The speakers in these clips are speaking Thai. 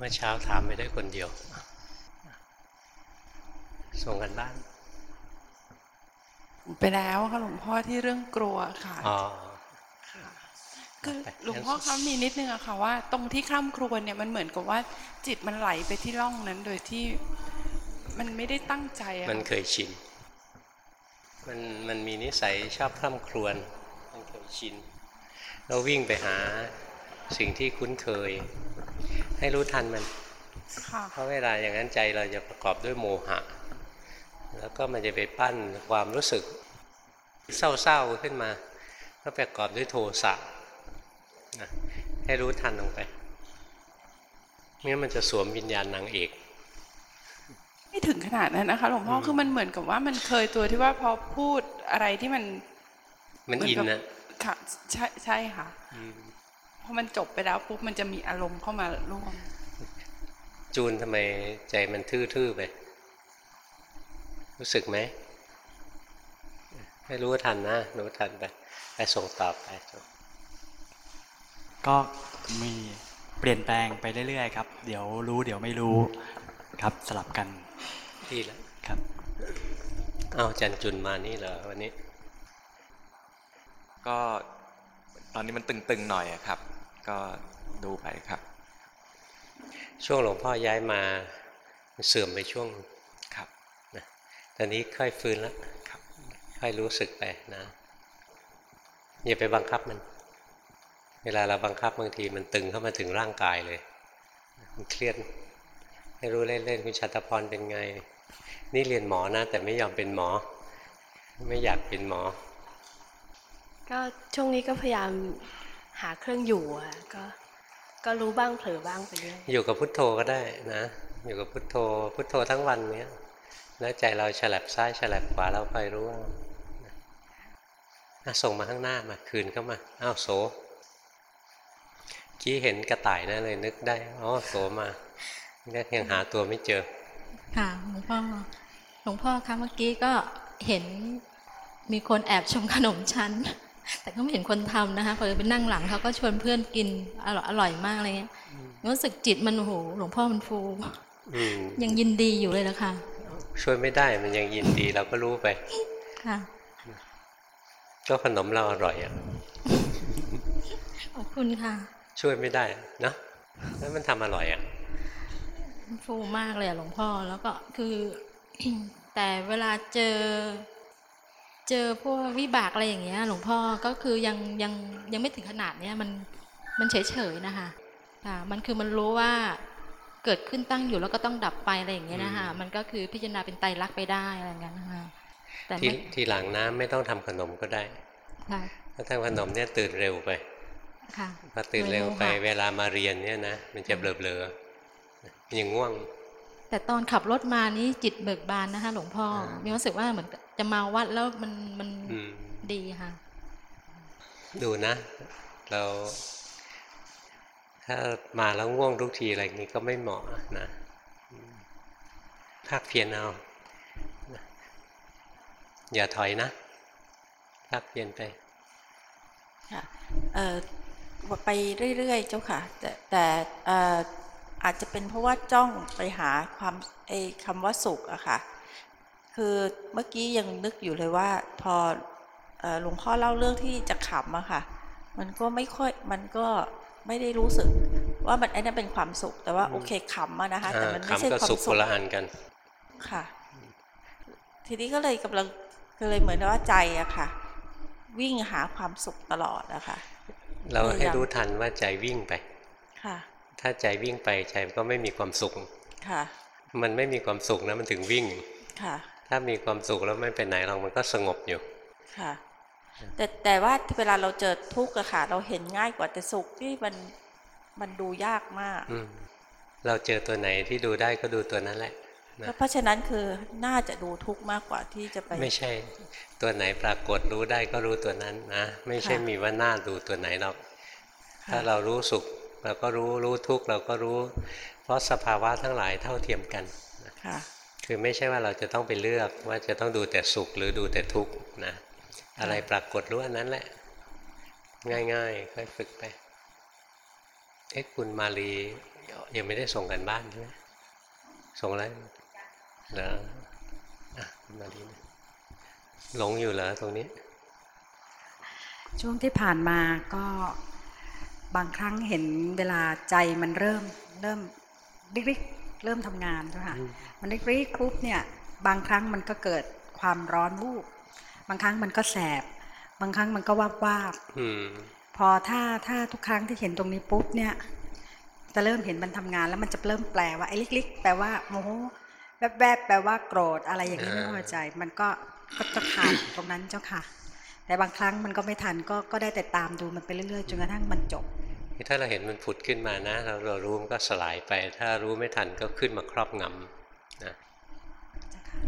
เมื่อเช้าถามไปได้คนเดียว ส่งกันบ้าน ไปแล้วค่ะหลวงพ่อที่เรื่องกลัวค่ะอ๋อคือไปหลวงพ่อคะมีนิดนึงอะค่ะว่า ตรงที่ข้ามครวญเนี่ยมันเหมือนกับว่า จิตมันไหลไปที่ร่องนั้น โดยที่มันไม่ได้ตั้งใจอะมันเคยชินมันมันมีนิสัยชอบคล่ำครวญมันเคยชินเราวิ่งไปหาสิ่งที่คุ้นเคย ให้รู้ทันมันค่ะเพราะเวลาอย่างนั้นใจเราจะประกอบด้วยโมหะ แล้วก็มันจะไปปั้นความรู้สึกเศร้าๆขึ้นมา ก็ประกอบด้วยโทสะนะให้รู้ทันลงไปไม่งั้นมันจะสวมวิญญาณนางเอกไม่ถึงขนาดนั้นนะคะหลวงพ่อคือมันเหมือนกับว่ามันเคยตัวที่ว่าพอพูดอะไรที่มัน มันอินเหมืนะกับค่ะใช่ใช่ค่ะ อืมพอมันจบไปแล้วปุ๊บมันจะมีอารมณ์เข้ามาร่วม จูนทำไมใจมันทื่อๆไป รู้สึกไหมให้รู้ทันนะรู้ทันไปไปส่งตอบไปก็มีเปลี่ยนแปลงไปเรื่อยๆครับ เดี๋ยวรู้เดี๋ยวไม่รู้ครับสลับกันดีแล้วครับ เอาจันจุนมานี่เหรอวันนี้ ก็ตอนนี้มันตึงๆหน่อยอะครับ ก็ดูไปครับ ช่วงหลวงพ่อย้ายมาเสื่อมไปช่วงครับนะตอนนี้ค่อยฟื้นแล้วครับ ค่อยรู้สึกไปนะอย่าไปบังคับมัน เวลาเราบังคับบางทีมันตึงเข้ามาถึงร่างกายเลย มันเครียดให้รู้เล่นๆคุณชัตพรเป็นไง นี่เรียนหมอนะ แต่ไม่ยอมเป็นหมอ ไม่อยากเป็นหมอ ก็ช่วงนี้ก็พยายาม หาเครื่องอยู่อะก็ก็รู้บ้างเผลอบ้างไปเรื่อยอยู่กับพุทโธก็ได้นะ อยู่กับพุทโธ พุทโธทั้งวันเนี้ยแล้วใจเราฉลับซ้ายฉลับขวาเราคอยรู้ว่าอะส่งมาข้างหน้ามาคืนเข้ามาอ้าวโสกี้เห็นกระต่ายนะเลยนึกได้อ๋อโสมาเนี่ยยังหาตัวไม่เจอ ค่ะหลวงพ่อหลวงพ่อคะเมื่อกี้ก็เห็นมีคนแอบชมขนมชั้น แต่ก็ไม่เห็นคนทำนะคะพอไปนั่งหลังเขาก็ชวนเพื่อนกินอร่อยอร่อยมากอะไรเงี้ยรู้สึกจิตมันโอ้โหหลวงพ่อมันฟูอืมยังยินดีอยู่เลยนะคะช่วยไม่ได้มันยังยินดีเราก็รู้ไป ค่ะ ก็ขนมเราอร่อยอะขอบคุณค่ะ ช่วยไม่ได้นะแล้วมันทำอร่อยอะมันฟูมากเลยอะหลวงพ่อแล้วก็คือ แต่เวลาเจอ เจอพวกวิบากอะไรอย่างเงี้ย หลวงพ่อก็คือยังยังยังไม่ถึงขนาดเนี้ยมันมันเฉยเฉยๆนะคะค่ะมันคือมันรู้ว่าเกิดขึ้นตั้งอยู่แล้วก็ต้องดับไปอะไรอย่างเงี้ยนะคะอืมมันก็คือพิจารณาเป็นไตรลักษณ์ไปได้อะไรอย่างเงี้ยนะคะแต่ทีไม่ทีหลังน้ำไม่ต้องทำขนมก็ได้ค่ะถ้าทำขนมเนี่ยตื่นเร็วไปค่ะพอตื่นเร็วไปโดยโมหะเวลามาเรียนเนี่ยนะมันจะเบลอๆมันยังง่วง แต่ตอนขับรถมานี่จิตเบิกบานนะคะ หลวงพ่ออ่ามีมีรู้สึกว่าเหมือนจะมาวัดแล้วมันมันอืมดีค่ะ ดูนะ เราถ้ามาแล้วง่วงทุกทีอะไรอย่างนี้ก็ไม่เหมาะนะอืมภาคเพียรเอานะอย่าถอยนะภาคเพียรไปค่ะเอ่อไปเรื่อยๆเจ้าค่ะ แต่แต่เอ่ออาจจะเป็นเพราะว่าจ้องไปหาความไอ้คำว่าสุขอะค่ะ คือเมื่อกี้ยังนึกอยู่เลยว่าพอเอ่อหลวงพ่อเล่าเรื่องที่จะขำอะค่ะ มันก็ไม่ค่อยมันก็ไม่ได้รู้สึกว่ามันไอ้นั่นเป็นความสุข แต่ว่าโอเคขำอะนะคะ แต่มันไม่ใช่คำก็ความสุขสุคขนละอันกัน ค่ะ ทีนี้ก็เลยกำลังก็เลยเหมือนว่าใจอะค่ะ วิ่งหาความสุขตลอดอะค่ะเราให้พยายามรู้ทันว่าใจวิ่งไป ค่ะ ถ้าใจวิ่งไปใจมันก็ไม่มีความสุขค่ะ มันไม่มีความสุขนะมันถึงวิ่งค่ะ ถ้ามีความสุขแล้วไม่ไปไหนหรอกมันก็สงบอยู่ค่ะ แต่แต่ว่าเวลาเราเจอทุกข์อะค่ะ เราเห็นง่ายกว่าแต่สุขที่มันมันดูยากมากอืมเราเจอตัวไหนที่ดูได้ก็ดูตัวนั้นแหละนะก็เพราะฉะนั้นคือน่าจะดูทุกข์มากกว่าที่จะไป ไม่ใช่ ตัวไหนปรากฏรู้ได้ก็รู้ตัวนั้นนะ ไม่ใช่ค่ะมีว่าหน้าดูตัวไหนหรอกค่ะถ้าเรารู้สุข เราก็รู้รู้ทุกข์เราก็รู้ เพราะสภาวะทั้งหลายเท่าเทียมกันนะค่ะคือไม่ใช่ว่าเราจะต้องไปเลือกว่าจะต้องดูแต่สุขหรือดูแต่ทุกข์นะอะไรปรากฏรู้อันนั้นแหละ ง่ายๆค่อยฝึกไปเอ๊ะคุณมาลียังไม่ได้ส่งกันบ้านใช่ไหมส่งแล้วเหรออะคุณมาดีนะหลงอยู่เหรอตรงนี้ ช่วงที่ผ่านมาก็ บางครั้งเห็นเวลาใจมันเริ่มเริ่มริกๆเริ่มทำงานเจ้าค่ะอืมมันริกๆปุ๊บเนี่ยบางครั้งมันก็เกิดความร้อนวูบบางครั้งมันก็แสบ บางครั้งมันก็วาบวาบอืมๆพอถ้าถ้าทุกครั้งที่เห็นตรงนี้ปุ๊บเนี่ย จะเริ่มเห็นมันทำงานแล้วมันจะเริ่มแปลว่าไอ้ลิกๆแปลว่าโมโหแวบๆแปลว่าโกรธอะไรอย่างนี้ไม่พอใจ มันก็ก็จะขาดตรงนั้นเจ้าค่ะ แต่บางครั้งมันก็ไม่ทันก็ก็ได้แต่ตามดูมันไปเรื่อยๆจนกระทั่งมันจบ ถ้าเราเห็นมันผุดขึ้นมานะ เราเรารู้มันก็สลายไป ถ้ารู้ไม่ทันก็ขึ้นมาครอบงำนะเจ้าค่ะ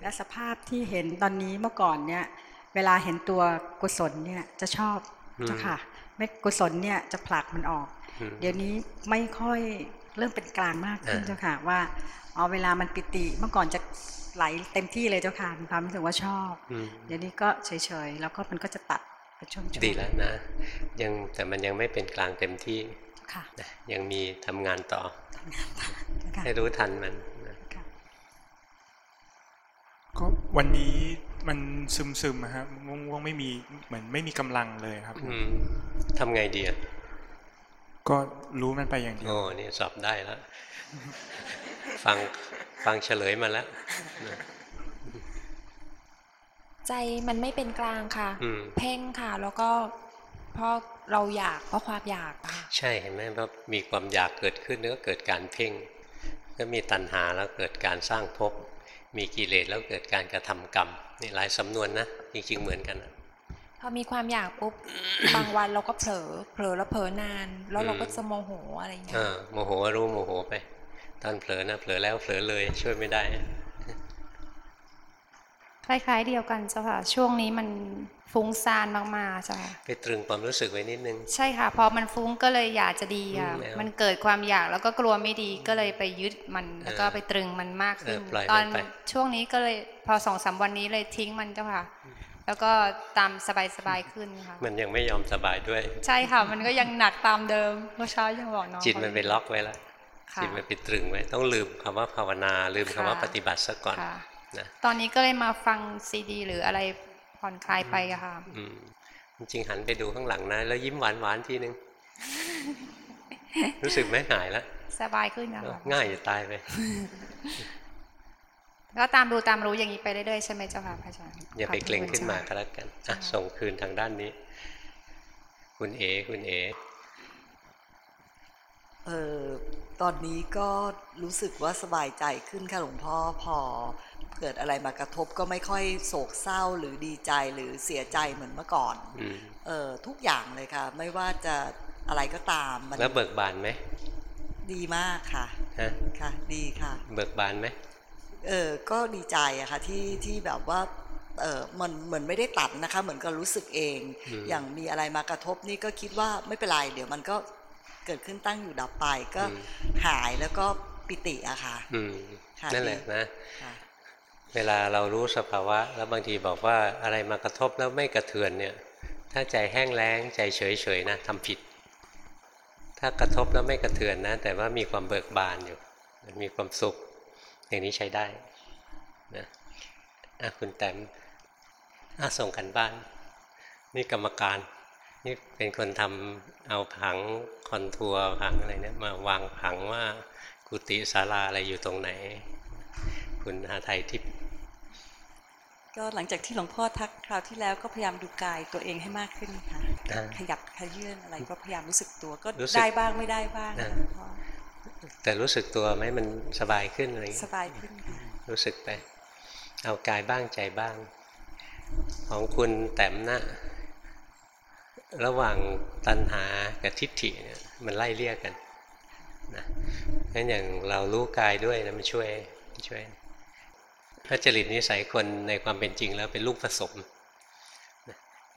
และสภาพที่เห็นตอนนี้เมื่อก่อนเนี่ย เวลาเห็นตัวกุศลเนี่ยจะชอบเจ้าค่ะไม่กุศลเนี่ยจะผลักมันออกอืมเดี๋ยวนี้ไม่ค่อยเริ่มเป็นกลางมากขึ้นอ่าเจ้าค่ะว่าเอาเวลามันปิติเมื่อก่อนจะ ไหลเต็มที่เลยเจ้าค่ะมีความรู้สึกว่าชอบอืมเดี๋ยวนี้ก็เฉยๆแล้วก็มันก็จะตัดเป็นช่วงๆดีแล้วนะ ยังแต่มันยังไม่เป็นกลางเต็มที่ค่ะนะยังมีทำงานต่อนะคะให้รู้ทันมันนะค่ะก็วันนี้มันซึมซึมๆอะฮะง่วงๆไม่มีเหมือนไม่มีกำลังเลยครับอืมทำไงดีอะก็รู้มันไปอย่างเดียวโอ้นี่สอบได้แล้ว ฟังฟังเฉลยมาแล้วนะใจมันไม่เป็นกลางค่ะอืมเพ่งค่ะ แล้วก็เพราะเราอยากเพราะความอยากอะค่ะใช่เห็นไหมว่ามีความอยากเกิดขึ้นแล้วก็เกิดการเพ่งก็มีตัณหาแล้วเกิดการสร้างภพมีกิเลสแล้วเกิดการกระทำกรรมนี่หลายสำนวนนะจริงๆเหมือนกันนะพอมีความอยากปุ๊บบางวันเราก็เผลอเผลอแล้วเผลอนาน แล้วเราก็อืมจะโมโหอะไรอย่างเงี้เอยอโมโหรู้โมโหไป ตอนเผลอนะเผลอแล้วเผลอเลยช่วยไม่ได้ คล้าย ๆ เดียวกันเจ้าค่ะ ช่วงนี้มันฟุ้งซ่านมากๆเจ้าค่ะไปตรึงความรู้สึกไว้นิดนึง ใช่ค่ะ พอมันฟุ้งก็เลยอยากจะดีอะอืมไม่เอามัมันเกิดความอยากแล้วก็กลัวไม่ดีก็เลยไปยึดมันแล้วก็เออไปตรึงมันมากขึ้นเออปล่อยมันตอนไปช่วงนี้ก็เลยพอสองสามวันนี้เลยทิ้งมันเจ้าค่ะ แล้วก็ตามสบายๆขึ้นค่ะ มันยังไม่ยอมสบายด้วย ใช่ค่ะ มันก็ยังหนักตามเดิมเมื่อเช้ายังบอกน้องจิตมันไปล็อกไว้แล้วค่ะ จิตมันไปตรึงไว้ต้องลืมคำว่าภาวนา ลืมคำว่าค่ะปฏิบัติซะก่อนค่ะนะตอนนี้ก็เลยมาฟังซีดี หรืออะไรผ่อนคลายไปอะค่ะอืมจริงๆหันไปดูข้างหลังนะ แล้วยิ้มหวานๆทีนึง รู้สึกไหมหายแล้วสบายขึ้นนะคะง่ายจะตายไปก็ตามดูตามรู้อย่างนี้ไปเรื่อยๆใช่ไหมเจ้าค่ะพระอาจารย์อย่าไปขบเกรงคุณขึ้นมาจ้ะก็แล้วกันอะส่งคืนทางด้านนี้ คุณเอคุณเอ เออตอนนี้ก็รู้สึกว่าสบายใจขึ้นค่ะหลวงพ่อพอเกิดอะไรมากระทบก็ไม่ค่อยโศกเศร้าหรือดีใจหรือเสียใจเหมือนเมื่อก่อนอืมเออทุกอย่างเลยค่ะ ไม่ว่าจะอะไรก็ตามมันแล้วเบิกบานไหมดีมากค่ะฮะค่ะ ดีค่ะ เบิกบานไหมเออก็ดีใจอะค่ะที่ที่แบบว่าเออมันเหมือนไม่ได้ตัดนะคะ เหมือนก็รู้สึกเองมอย่างมีอะไรมากระทบนี่ก็คิดว่าไม่เป็นไรเดี๋ยวมันก็ เกิดขึ้นตั้งอยู่ดับไปก็อืมหายแล้วก็ปิติอะค่ะอืมค่ะนั่นแหละดีนะค่ะเวลาเรารู้สภาวะ แล้วบางทีบอกว่าอะไรมากระทบแล้วไม่กระเทือนเนี่ย ถ้าใจแห้งแล้งใจเฉยๆนะทำผิด ถ้ากระทบแล้วไม่กระเทือนนะ แต่ว่ามีความเบิกบานอยู่ มีความสุข อย่างนี้ใช้ได้นะอะคุณแต้มอะส่งกันบ้าน นี่กรรมการ นี่เป็นคนทำเอาผังคอนทัวร์ผังอะไรเนี่ยมาวางผังว่ากุฏิศาลาอะไรอยู่ตรงไหน คุณหาไทยทิพย์ก็หลังจากที่หลวงพ่อทักคราวที่แล้วก็พยายามดูกายตัวเองให้มากขึ้นค่ะอ่าขยับขยื่นอะไรก็พยายามรู้สึกตัวก็รู้สึกได้บ้างไม่ได้บ้างอ่าค่ะหลวงพ่อแต่รู้สึกตัวไหมมันสบายขึ้นอะไรอย่างสเงี้ยบายขึ้นค่ะรู้สึกไป เอากายบ้างใจบ้าง ของคุณแต้มนะ ระหว่างตัณหากับทิฏฐิเนี่ยมันไล่เลี่ยกันนะงั้นอย่างเรารู้กายด้วยนะมันช่วยช่วยพระจริตนิสัยคนในความเป็นจริงแล้วเป็นลูกผสม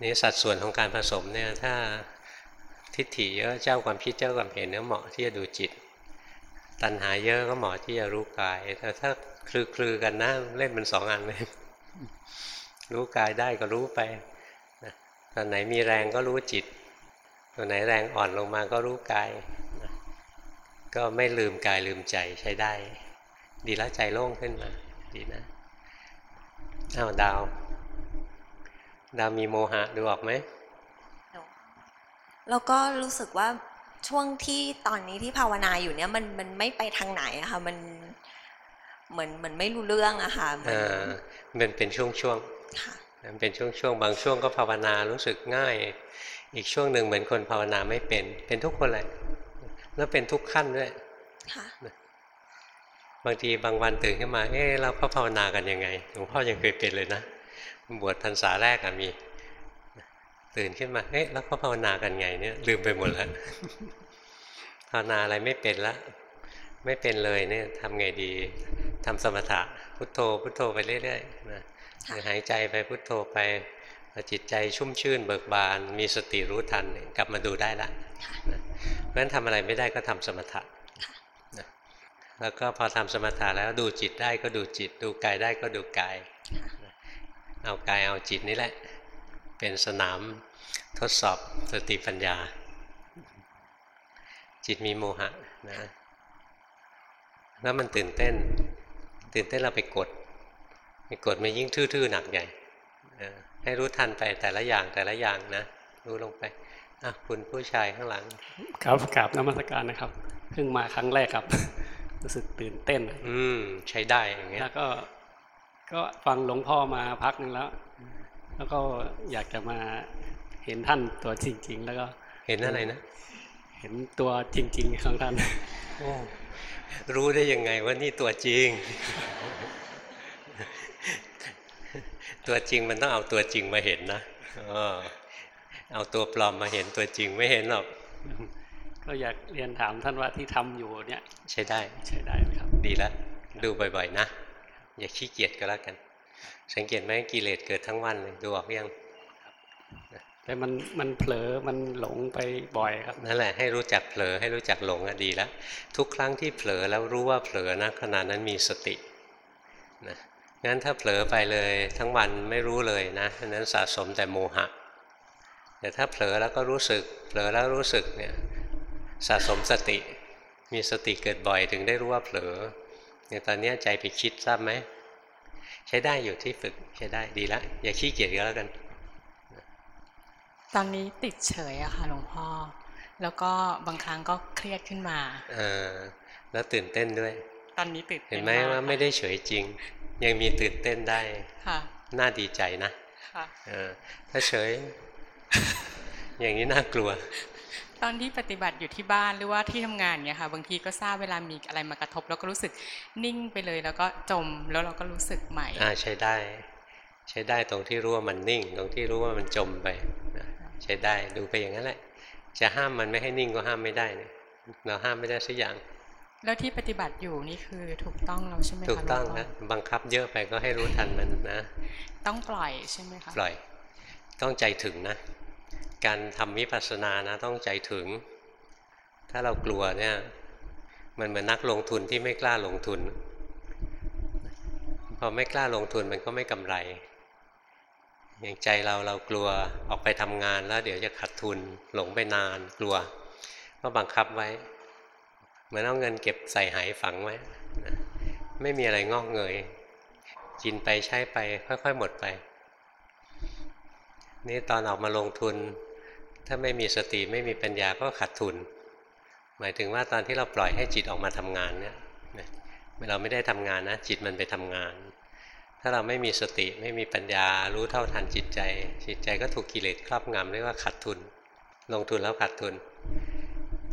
นี่สัดส่วนของการผสมเนี่ยถ้าทิฏฐิเยอะเจ้าความคิดเจ้าความเห็นเนี่ยเหมาะที่จะดูจิต ตัณหาเยอะก็เหมาะที่จะรู้กายแต่ถ้าคลือๆกันนะเล่นมันสองอันเลยรู้กายได้ก็รู้ไป ตอนไหนมีแรงก็รู้จิตตอนไหนแรงอ่อนลงมาก็รู้กายนะก็ไม่ลืมกายลืมใจใช้ได้ ดีแล้วใจโล่งขึ้นมาดีนะอ้าวดาว ดาวมีโมหะดูออกไหมแล้วก็รู้สึกว่าช่วงที่ตอนนี้ที่ภาวนาอยู่เนี่ยมันมันไม่ไปทางไหนอะค่ะมันเหมือนเหมือนไม่รู้เรื่องอะค่ะเหมือนอ่ามันเป็นช่วงช่วงๆ มันเป็นช่วงช่วงๆ บางช่วงก็ภาวนารู้สึกง่าย อีกช่วงหนึ่งเหมือนคนภาวนาไม่เป็น เป็นทุกคนเลยแล้วเป็นทุกขั้นด้วยค่ะบางทีบางวันตื่นขึ้นมา เอ๊ะเราเขาภาวนากันยังไง หลวงพ่อยังเคยเป็นเลยนะ บวชพรรษาแรกอะมี ตื่นขึ้นมา เอ๊ะแล้วเขาภาวนากันไงเนี่ย ลืมไปหมดแล้ว ภาวนาอะไรไม่เป็นละ ไม่เป็นเลยเนี่ยทำไงดี ทำสมถะ พุทโธ พุทโธไปเรื่อยๆนะ หรือหายใจไปพุทโธไปพอจิตใจชุ่มชื่นเบิกบาน มีสติรู้ทันเนี่ยกลับมาดูได้ละนะเพราะฉะนั้นทำอะไรไม่ได้ก็ทำสมถะนะแล้วก็พอทำสมถะแล้วดูจิตได้ก็ดูจิต ดูกายได้ก็ดูกายนะเอากายเอาจิตนี่แหละ เป็นสนามทดสอบสติปัญญา จิตมีโมหะนะแล้วมันตื่นเต้น ตื่นเต้นเราไปกดไป กดมันยิ่งทื่อๆหนักใหญ่เออให้รู้ทันไปแต่ละอย่างแต่ละอย่างนะรู้ลงไปอะคุณผู้ชายข้างหลัง ครับกราบนมัสการนะครับเพิ่งมาครั้งแรกครับ รู้สึกตื่นเต้น อืมใช้ได้อย่างเงี้ยแล้วก็ ก็ฟังหลวงพ่อมาพักหนึ่งแล้ว แล้วก็อยากจะมาเห็นท่านตัวจริง ๆ แล้วก็ เห็นอะไรนะเห็นตัวจริง ๆ ของท่านโอ้รู้ได้ยังไงว่านี่ตัวจริง ตัวจริงมันต้องเอาตัวจริงมาเห็นนะเออเอาตัวปลอมมาเห็นตัวจริงไม่เห็นหรอกก็อยากเรียนถามท่านว่าที่ทำอยู่เนี่ย ใช้ได้ใช้ได้ไหมครับ ดีแล้วดูบ่อยๆ นะ อย่าขี้เกียจก็แล้วกัน สังเกตไหมกิเลสเกิดทั้งวันเลยดูออกยังแต่มันมันเผลอมันหลงไปบ่อยครับนั่นแหละให้รู้จักเผลอให้รู้จักหลงอะดีแล้วทุกครั้งที่เผลอแล้วรู้ว่าเผลอนะขณะนั้นมีสตินะ งั้นถ้าเผลอไปเลยทั้งวันไม่รู้เลยนะอันนั้นสะสมแต่โมหะ แต่ถ้าเผลอแล้วก็รู้สึก เผลอแล้วรู้สึกเนี่ยสะสมสติ มีสติเกิดบ่อยถึงได้รู้ว่าเผลออย่างตอนนี้ใจไปคิดทราบไหมใช้ได้อยู่ที่ฝึกใช้ได้ดีแล้วอย่าขี้เกียจก็แล้วกัน ตอนนี้ติดเฉยอะค่ะหลวงพ่อ แล้วก็บางครั้งก็เครียดขึ้นมาเออแล้วตื่นเต้นด้วย ตอนนี้ตื่นต้เห็นไหมว่าไม่ได้เฉยจริง ยังมีตื่นเต้นได้ค่ะน่าดีใจนะค่ะเออถ้าเฉย อย่างนี้น่ากลัว ตอนที่ปฏิบัติอยู่ที่บ้านหรือว่าที่ทำงานเนี่ยค่ะ บางทีก็ทราบเวลามีอะไรมากระทบ แล้วก็รู้สึกนิ่งไปเลย แล้วก็จมแล้วเราก็รู้สึกใหม่อ่าใช้ได้ ใช้ได้ตรงที่รู้ว่ามันนิ่ง ตรงที่รู้ว่ามันจมไปนะใช้ได้ดูไปอย่างนั้นแหละ จะห้ามมันไม่ให้นิ่งก็ห้ามไม่ได้เนี่ยเราห้ามไม่ได้สักอย่าง แล้วที่ปฏิบัติอยู่นี่คือถูกต้องแล้วใช่ไหมคะถูกต้องหลวพ่นะบังคับเยอะไปก็ให้รู้ทันมันนะ ต้องปล่อยใช่ไหมคะปล่อย ต้องใจถึงนะ การทำวิปัสสนานะต้องใจถึง ถ้าเรากลัวเนี่ย มันเหมือนนักลงทุนที่ไม่กล้าลงทุน พอไม่กล้าลงทุนมันก็ไม่กำไร อย่างใจเราเรากลัวออกไปทำงานแล้ว เดี๋ยวจะขาดทุนหลงไปนานกลัว ก็บังคับไว้เห มือนเอาเงินเก็บใส่หายฝังไว้ไม่มีอะไรงอกเงยกินไปใช้ไป ค่อย ๆ หมดไป นี่ตอนออกมาลงทุน ถ้าไม่มีสติไม่มีปัญญาก็ขาดทุน หมายถึงว่าตอนที่เราปล่อยให้จิตออกมาทำงานเนี่ยเราไม่ได้ทำงานนะ จิตมันไปทำงาน ถ้าเราไม่มีสติไม่มีปัญญารู้เท่าทันจิตใจ จิตใจก็ถูกกิเลสครอบงำเรียกว่าขาดทุน ลงทุนแล้วขาดทุน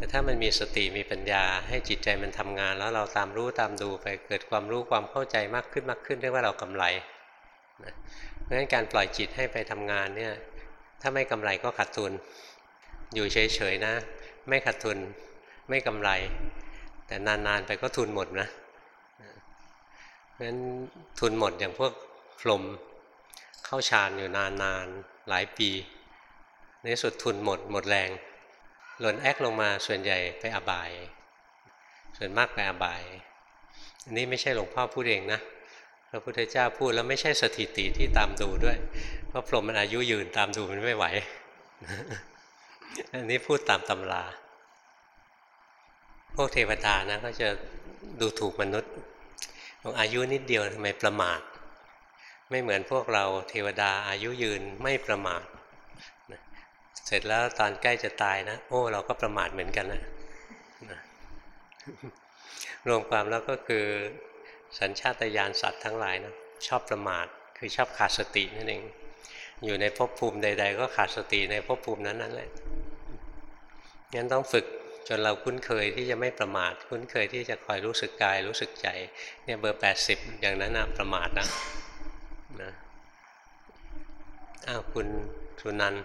แต่ถ้ามันมีสติมีปัญญา ให้จิตใจมันทำงาน แล้วเราตามรู้ตามดูไปเกิดความรู้ความเข้าใจมากขึ้นมากขึ้นเรียกว่าเรากำไรนะเพราะฉะนั้นการปล่อยจิตให้ไปทำงานเนี่ยถ้าไม่กำไรก็ขาดทุน อยู่เฉยๆนะ ไม่ขาดทุนไม่กำไร แต่นานๆไปก็ทุนหมดนะเพราะฉะนั้นทุนหมดอย่างพวกพรมเข้าฌานอยู่นานๆหลายปีในสุดทุนหมดหมดแรง หล่นแอกลงมาส่วนใหญ่ไปอบาย ส่วนมากไปอบาย อันนี้ไม่ใช่หลวงพ่อพูดเองนะพระพุทธเจ้าพูดแล้วไม่ใช่สถิติที่ตามดูด้วย เพราะพรหมมันอายุยืนตามดูมันไม่ไหว อันนี้พูดตามตำราพวกเทวดานะก็จะดูถูกมนุษย์บอกอายุนิดเดียวทำไมประมาท ไม่เหมือนพวกเราเทวดาอายุยืนไม่ประมาท เสร็จแล้วตอนใกล้จะตายนะ โอ้ เราก็ประมาทเหมือนกันนะรวมความแล้วก็คือสัญชาตญาณสัตว์ทั้งหลายนะชอบประมาทคือชอบขาดสตินั่นเอง อยู่ในภพภูมิใด ๆ ก็ขาดสติในภพภูมินั้นนั่นแหละงั้นต้องฝึกจนเราคุ้นเคยที่จะไม่ประมาท คุ้นเคยที่จะคอยรู้สึกกายรู้สึกใจเนี่ยเบอร์แปดสิบอย่างนั้นนะประมาทนะนะอ้าวคุณสุนันท์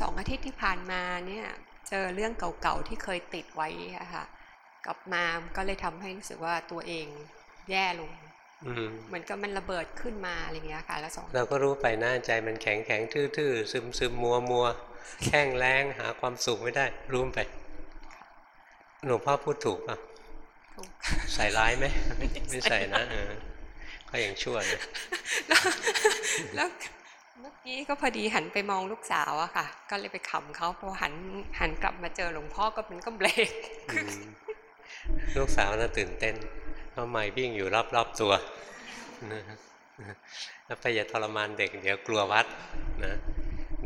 สองอาทิตย์ที่ผ่านมาเนี่ยเจอเรื่องเก่าๆที่เคยติดไว้อะค่ะกลับมาก็เลยทำให้รู้สึกว่าตัวเองแย่ลงอืมเหมือนกับมันระเบิดขึ้นมาอะไรอย่างเงี้ยค่ะแล้วสองเราก็รู้ไปหน้าใจมันแข็งแข็งทื่อๆซึมซึมมัวมัวแข้งแรงหาความสุขไม่ได้รู้ไปหลวงพ่อพูดถูกป่ะใส่ร้ายไหมไม่ไม่ใส่นะเออก็ยังชั่วนะแล้ว เมื่อกี้ก็พอดีหันไปมองลูกสาวอะค่ะ ก็เลยไปขำเขาพอหันหันกลับมาเจอหลวงพ่อก็มันก็เบรกลูกสาวน่ะตื่นเต้นเพราะไม่วิ่งอยู่รอบๆตัวนะแล้วไปอย่าทรมานเด็กเดี๋ยวกลัววัดนะ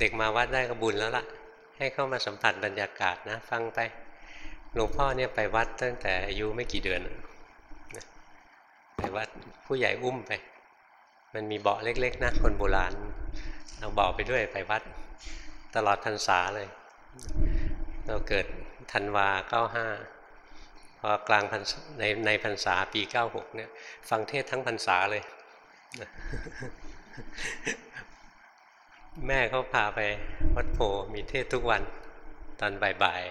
เด็กมาวัดได้ก็บุญแล้วล่ะ ให้เข้ามาสัมผัสบรรยากาศนะ ฟังไปหลวงพ่อเนี่ยไปวัดตั้งแต่อายุไม่กี่เดือนนะไปวัดผู้ใหญ่อุ้มไป มันมีเบาะเล็ก ๆนะคนโบราณเอาเบาไปด้วยไปวัดตลอดพรรษาเลย เราเกิดธันวาเก้าห้าพอกลางพรรษาในในพรรษาปีเก้าหกเนี่ย ฟังเทศทั้งพรรษาเลย แม่เขาพาไปวัดโพมีเทศทุกวันตอนบ่าย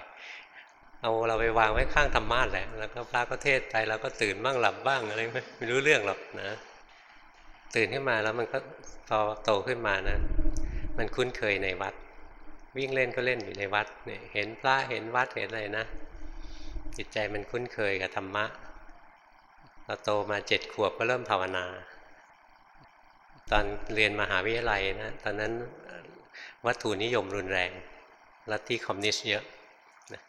ๆ เอาเราไปวางไว้ข้างธรรมาสแหละ แล้วก็พระก็เทศไปเราก็ตื่นบ้างหลับบ้างอะไรไม่รู้เรื่องหรอกนะ ตื่นขึ้นมาแล้วมันก็พอโตขึ้นมานะมันคุ้นเคยในวัด วิ่งเล่นก็เล่นอยู่ในวัดเนี่ยเห็นพระเห็นวัดเห็นอะไรนะจิตใจมันคุ้นเคยกับธรรมะเราโตมาเจ็ดขวบก็เริ่มภาวนา ตอนเรียนมหาวิทยาลัยนะตอนนั้นวัตถุนิยมรุนแรงลัทธิคอมมิวนิสต์เยอะนะ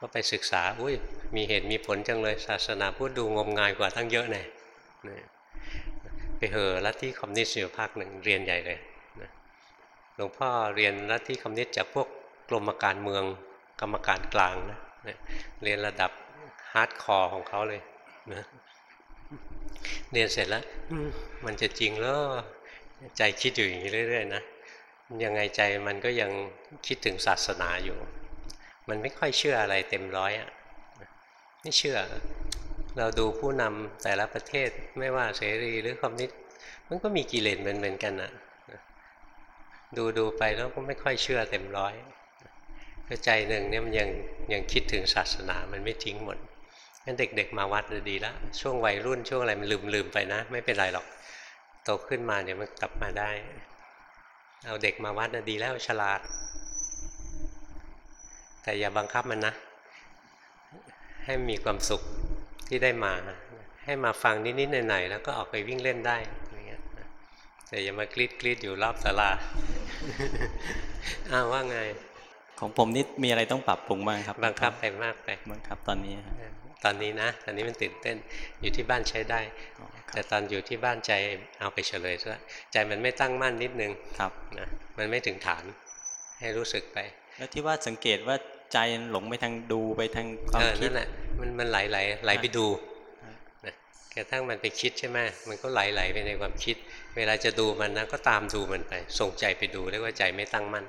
ก็ไปศึกษา อุ้ยมีเหตุมีผลจังเลยศาสนาพูดดูงมงายกว่าทั้งเยอะเลยนะ ไปเหอะลัทธิคอมมิวนิสต์อยู่พักหนึ่งเรียนใหญ่เลยนะหลวงพ่อเรียนลัทธิคอมมิวนิสต์จากพวกกรมการเมืองกรรมการกลางนะนะเรียนระดับ hardcore ของเขาเลยนะเรียนเสร็จแล้วมันจะจริงแล้วใจคิดอยู่อย่างนี้เรื่อยๆนะยังไงใจมันก็ยังคิดถึงศาสนาอยู่ มันไม่ค่อยเชื่ออะไรเต็มร้อยอะไม่เชื่อ เราดูผู้นำแต่ละประเทศไม่ว่าเสรีหรือคอมมิวนิสต์มันก็มีกิเลสเหมือนเหมือนกันนะดูดูไปแล้วก็ไม่ค่อยเชื่อเต็มร้อยก็ใจหนึ่งเนี่ยมันยังยังคิดถึงศาสนามันไม่ทิ้งหมดงั้นเด็ก ๆ มาวัดดีแล้วช่วงวัยรุ่นช่วงอะไรมันลืมลืมไปนะ ไม่เป็นไรหรอกโตขึ้นมาเดี๋ยวมันกลับมาได้ เอาเด็กมาวัดนะดีแล้วฉลาด แต่อย่าบังคับมันนะ ให้มีความสุข ที่ได้มาให้มาฟังนิดๆหน่อยๆแล้วก็ออกไปวิ่งเล่นได้อย่างเงี้ยแต่อย่ามากรีดกรีดอยู่รอบศาลาอ้าวว่าไง ของผมนี่มีอะไรต้องปรับปรุงบ้างครับบังคับไปมากไปบังคับตอนนี้ฮะตอนนี้นะตอนนี้มันตื่นเต้นอยู่ที่บ้านใช้ได้ แต่ตอนอยู่ที่บ้านใจเอาไปเฉลยซะใจมันไม่ตั้งมั่นนิดนึงครับนะมันไม่ถึงฐานให้รู้สึกไป แล้วที่ว่าสังเกตว่า ใจหลงไปทางดูไปทางความเออคิดนั่นแหละมันมันไหลไหลไหลไปดูนะกระทั่งมันไปคิดใช่ไหมมันก็ไหลไหลไปในความคิด เวลาจะดูมันนะก็ตามดูมันไป ส่งใจไปดูเรียกว่าใจไม่ตั้งมั่น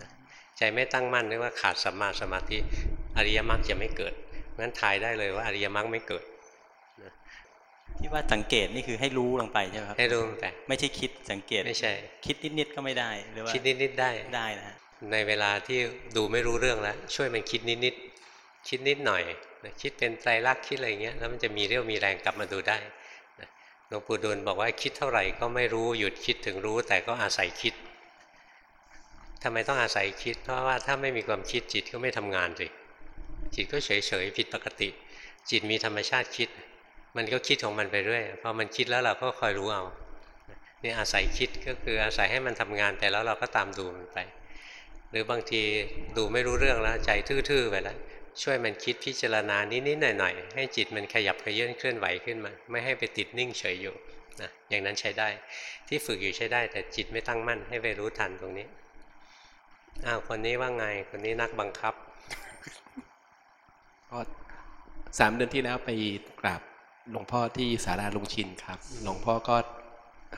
นะใจไม่ตั้งมั่นเรียกว่าขาดสัมมาสมาธิอริยมรรคจะไม่เกิดงั้นทายได้เลยว่าอริยมรรคไม่เกิดที่ว่าสังเกตนี่คือให้รู้ลงไปใช่ไหมครับให้รู้ลงไปไม่ใช่คิดสังเกตไม่ใช่ คิดนิดๆก็ไม่ได้หรือว่าคิดนิดๆได้ได้นะฮะ ในเวลาที่ดูไม่รู้เรื่องแล้วช่วยมันคิดนิดๆคิดนิดหน่อยนะคิดเป็นไตรลักษณ์คิดอะไรเงี้ยแล้วมันจะมีเรี่ยวมีแรงกลับมาดูได้หลวงปู่ดูลบอกว่าคิดเท่าไหร่ก็ไม่รู้หยุดคิดถึงรู้ แต่ก็อาศัยคิดทำไมต้องอาศัยคิด เพราะว่าถ้าไม่มีความคิดจิตก็ไม่ทำงานสิจิตก็เฉยๆผิดปกติ จิตมีธรรมชาติคิด มันก็คิดของมันไปเรื่อยพอมันคิดแล้วเราก็คอยรู้เอานี่อาศัยคิดก็คืออาศัยให้มันทำงานไปแล้วเราก็ตามดูมันไป หรือบางทีดูไม่รู้เรื่องแล้วใจทื่อๆไปแล้วช่วยมันคิดพิจารณานิดๆหน่อยๆให้จิตมันขยับเขยื่นเคลื่อนไหวขึ้นมา ไม่ให้ไปติดนิ่งเฉยอยู่นะอย่างนั้นใช้ได้ที่ฝึกอยู่ใช้ได้ แต่จิตไม่ตั้งมั่นให้ไปรู้ทันตรงนี้อ้าวคนนี้ว่าไงคนนี้นักบังคับก็สามเดือนที่แล้วไปกราบหลวงพ่อที่สาราลุงชินครับ หลวงพ่อก็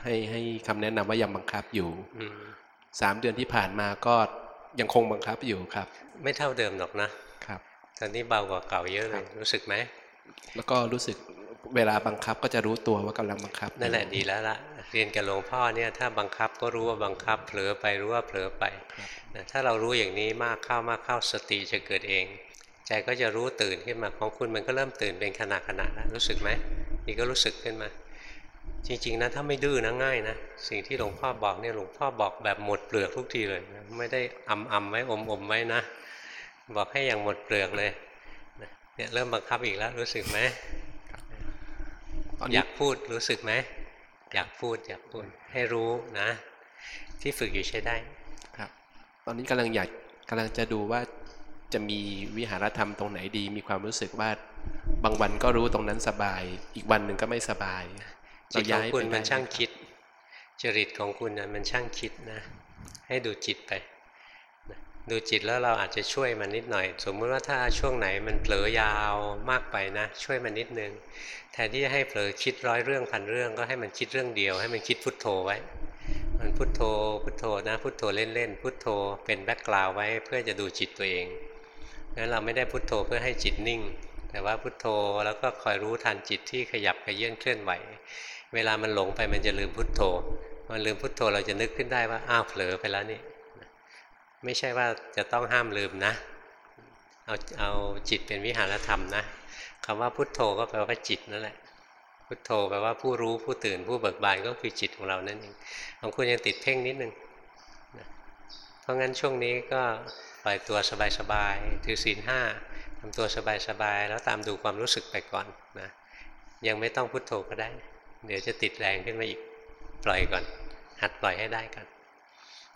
ให้ให้คำแนะนำว่ายังบังคับอยู่อืมสามเดือนที่ผ่านมาก็ ยังคงบังคับอยู่ครับ ไม่เท่าเดิมหรอกนะครับ ตอนนี้เบากว่าเก่าเยอะเลยรู้สึกไหมแล้วก็รู้สึกเวลาบังคับก็จะรู้ตัวว่ากำลังบังคับนั่นแหละดีแล้วละเรียนกับหลวงพ่อเนี่ยถ้าบังคับก็รู้ว่าบังคับเผลอไปรู้ว่าเผลอไปนะถ้าเรารู้อย่างนี้มากเข้ามากเข้าสติจะเกิดเอง ใจก็จะรู้ตื่นขึ้นมาของคุณมันก็เริ่มตื่นเป็นขณะขณะแล้วรู้สึกไหมนี่ก็รู้สึกขึ้นมา จริงๆนะถ้าไม่ดื้อนะง่ายนะสิ่งที่หลวงพ่อบอกเนี่ยหลวงพ่อบอกแบบหมดเปลือกทุกทีเลยนะไม่ได้อำอำไว้อมอมไว้นะบอกให้อย่างหมดเปลือกเลยนะเนี่ยเริ่มบังคับอีกแล้วรู้สึกไหมอยากพูดรู้สึกไหมอยากพูดอยากพูดให้รู้นะ ที่ฝึกอยู่ใช้ได้ครับ ตอนนี้กำลังอยากกำลังจะดูว่าจะมีวิหารธรรมตรงไหนดี มีความรู้สึกว่าบางวันก็รู้ตรงนั้นสบาย อีกวันหนึ่งก็ไม่สบาย จิตของคุณไปมันได้ช่างคิด จริตของคุณนะมันช่างคิดนะ ให้ดูจิตไปนะดูจิตแล้วเราอาจจะช่วยมันนิดหน่อย สมมติว่าถ้าช่วงไหนมันเผลอยาวมากไปนะ ช่วยมันนิดนึง แทนที่จะให้เผลอคิดร้อยเรื่องพันเรื่องก็ให้มันคิดเรื่องเดียว ให้มันคิดพุทโธไว้ มันพุทโธ พุทโธนะ พุทโธเล่นๆพุทโธ เป็นแบ็กกราวไว้ เพื่อจะดูจิตตัวเองงั้นเราไม่ได้พุทโธเพื่อให้จิตนิ่งแต่ว่าพุทโธแล้วก็คอยรู้ทันจิตที่ขยับขยื่นเคลื่อนไหว เวลามันหลงไปมันจะลืมพุทโธ มันลืมพุทโธเราจะนึกขึ้นได้ว่าอ้าวเผลอไปแล้วนี่ ไม่ใช่ว่าจะต้องห้ามลืมนะ เอาเอาจิตเป็นวิหารธรรมนะคำว่าพุทโธก็แปลว่าจิตนั่นแหละ พุทโธแปลว่าผู้รู้ผู้ตื่นผู้เบิกบานก็คือจิตของเรานั่นเองของคุณยังติดเพ่งนิดนึงนะเพราะงั้นช่วงนี้ก็ปล่อยตัวสบายๆถือศีลห้าทำตัวสบายๆแล้วตามดูความรู้สึกไปก่อนนะยังไม่ต้องพุทโธก็ได้ เดี๋ยวจะติดแรงขึ้นมาอีกปล่อยก่อน หัดปล่อยให้ได้ก่อน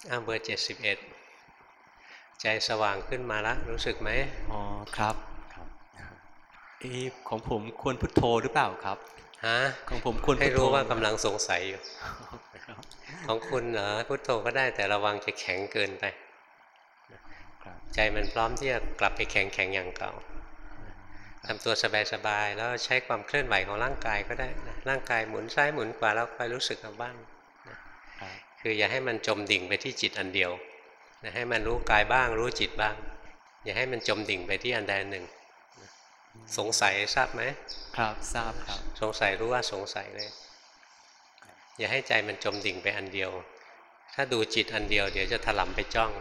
อ้าวเบอร์เจ็ดสิบเอ็ดใจสว่างขึ้นมาแล้วรู้สึกไหมอ๋อครับครับเอะของผมควรพุทโธหรือเปล่าครับฮะของผมควรให้พุทโธรู้ว่ากำลังสงสัยอยู่ ของคุณเหรอพุทโธก็ได้แต่ระวังจะแข็งเกินไปใจมันพร้อมที่จะกลับไปแข็งแข็งอย่างเก่า ทำตัวสบายๆแล้วใช้ความเคลื่อนไหวของร่างกายก็ได้นะร่างกายหมุนซ้ายหมุนขวาแล้วคอยรู้สึกเอาบ้างนะคืออย่าให้มันจมดิ่งไปที่จิตอันเดียวนะให้มันรู้กายบ้าง รู้จิตบ้าง อย่าให้มันจมดิ่งไปที่อันใดอันหนึ่งนะสงสัยทราบไหมครับทราบครับ สงสัยรู้ว่าสงสัยเลย อย่าให้ใจมันจมดิ่งไปอันเดียว ถ้าดูจิตอันเดียวเดี๋ยวจะถลำไปจ้อง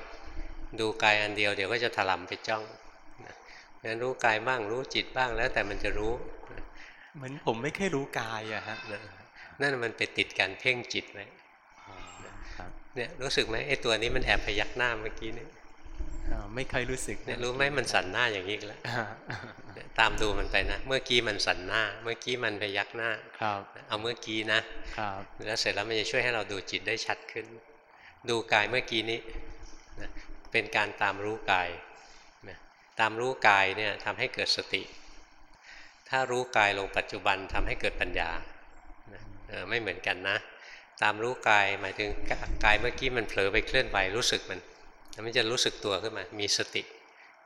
ดูกายอันเดียวเดี๋ยวก็จะถลำไปจ้องนะ งั้นรู้กายบ้างรู้จิตบ้างแล้วแต่มันจะรู้นะเหมือนผมไม่เคยรู้กายอะฮะนะนั่นมันไปติดการเพ่งจิตไว้เนี่ยรู้สึกไหมไอ้ตัวนี้มันแอบพยักหน้าเมื่อกี้นี่อ่าไม่เคยรู้สึกเนี่ยรู้ไหมมันสั่นหน้าอย่างนี้อีกแล้วเนี่ยตามดูมันไปนะ เมื่อกี้มันสั่นหน้า เมื่อกี้มันพยักหน้าครับเอาเมื่อกี้นะครับแล้วเสร็จแล้วมันจะช่วยให้เราดูจิตได้ชัดขึ้น ดูกายเมื่อกี้นี้นะเป็นการตามรู้กายนะ ตามรู้กายเนี่ยทำให้เกิดสติ ถ้ารู้กายลงปัจจุบันทำให้เกิดปัญญานะเออไม่เหมือนกันนะ ตามรู้กายหมายถึงกายเมื่อกี้มันเผลอไปเคลื่อนไหวรู้สึกมันแล้วมันจะรู้สึกตัวขึ้นมา มีสติ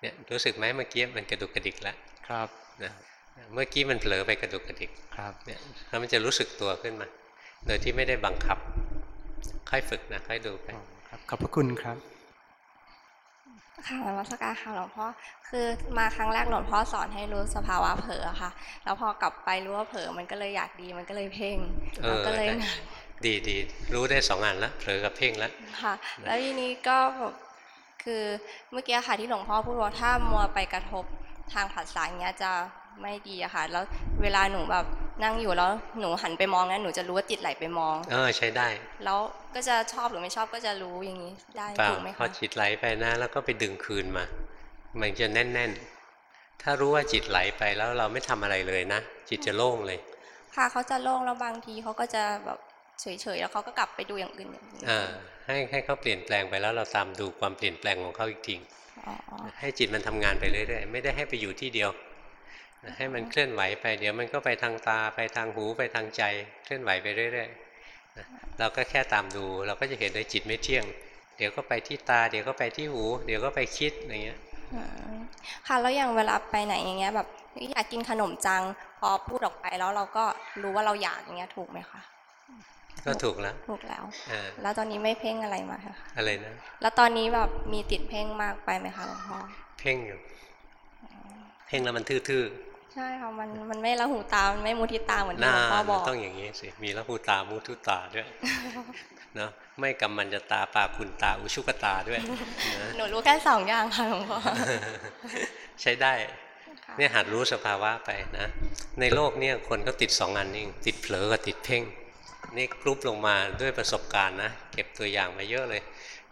เนี่ยรู้สึกไหมเมื่อกี้มันกระดุกกระดิกแล้วครับนะเมื่อกี้มันเผลอไปกระดุกกระดิกครับเนี่ยแล้วมันจะรู้สึกตัวขึ้นมา โดยที่ไม่ได้บังคับ ค่อยฝึกนะค่อยดูไปครับขอบพระคุณครับ ค่ะนมัสการค่ะหลวงพ่อคือมาครั้งแรกหลวงพ่อสอนให้รู้สภาวะเผลอค่ะ แล้วพอกลับไปรู้ว่าเผลอมันก็เลยอยากดีมันก็เลยเพ่งเอแล้วอก็เลยได้ดีดีรู้ได้สองอันละเผลอกับเพ่งละค่ะ แล้วทีนี้ก็แบบคือเมื่อกี้ค่ะที่หลวงพ่อพูดว่าถ้ามัวไปกระทบทางผัสสะอย่างเงี้ยจะไม่ดีอะค่ะ แล้วเวลาหนูแบบ นั่งอยู่แล้วหนูหันไปมองนั้นหนูจะรู้ว่าจิตไหลไปมอง เออใช้ได้ แล้วก็จะชอบหรือไม่ชอบก็จะรู้อย่างนี้ได้เปล่าถูกไหมพอคะจิตไหลไปนะ แล้วก็ไปดึงคืนมา มันจะแน่น ๆ ถ้ารู้ว่าจิตไหลไปแล้วเราไม่ทำอะไรเลยนะ จิตจะโล่งเลย ค่ะเขาจะโล่งแล้วบางทีเขาก็จะแบบเฉยๆแล้วเขาก็กลับไปดูอย่างอื่นอย่างนี้อ่าให้ให้เขาเปลี่ยนแปลงไปแล้วเราตามดูความเปลี่ยนแปลงของเขาอีกทีอ๋อให้จิตมันทำงานไปเรื่อยๆไม่ได้ให้ไปอยู่ที่เดียว ให้มันเคลื่อนไหวไป เดี๋ยวมันก็ไปทางตาไปทางหูไปทางใจ เคลื่อนไหวไปเรื่อยๆนะเราก็แค่ตามดู เราก็จะเห็นเลยจิตไม่เที่ยง เดี๋ยวก็ไปที่ตา เดี๋ยวก็ไปที่หู เดี๋ยวก็ไปคิดอะไรเงี้ยอืมค่ะแล้วอย่างเวลาไปไหนอย่างเงี้ยแบบอยากกินขนมจังพอพูดออกไปแล้วเราก็รู้ว่าเราอยากอย่างเงี้ยถูกไหมคะก็ถูกแล้วถูกแล้วอ่าแล้วตอนนี้ไม่เพ่งอะไรมาค่ะอะไรนะแล้วตอนนี้แบบมีติดเพ่งมากไปไหมคะหลวงพ่อเพ่งอยู่ เพ่งแล้วมันทื่อ ใช่ค่ะมันมันไม่ละหูตา มันไม่มุทิตาเหมือนๆที่น่าหลวงพ่อบอกต้องอย่างนี้สิมีละหูตามุทุตาด้วยเนาะไม่กำมันจะตาปาคุณตาอุชุกตาด้วยนะหนูรู้แค่สองอย่างค่ะหลวงพ่อใช้ได้เนี่ยหัดรู้สภาวะไปนะ ในโลกเนี่ยคนก็ติดสองอันนี่ติดเผลอกับติดเพ่งนี่กรุ๊ปลงมาด้วยประสบการณ์นะเก็บตัวอย่างมาเยอะเลย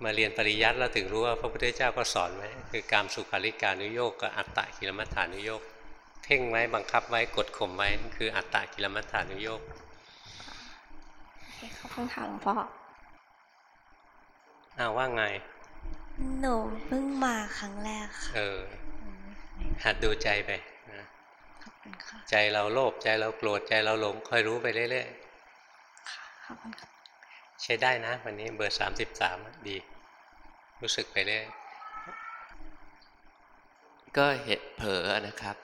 มาเรียนปริยัติเราถึงรู้ว่าพระพุทธเจ้าก็สอนไว้คือการสุขาริการนุโยกกับอัตตะกิลมัฏฐานุโยก เพ่งไว้บังคับไว้กดข่มไว้คืออัตตะกิลมัฏฐานุโยกขอบคุณค่ะหลวงพ่ออ้าวว่าไง หนูเพิ่งมาครั้งแรกค่ะ เออ หัดดูใจไปนะขอบคุณค่ะใจเราโลภใจเราโกรธใจเราหลงคอยรู้ไปเรื่อยขอบคุณค่ะๆใช้ได้นะ วันนี้เบอร์สามสิบสามดี รู้สึกไปเรื่อยก็เหตุเผลอนะครับ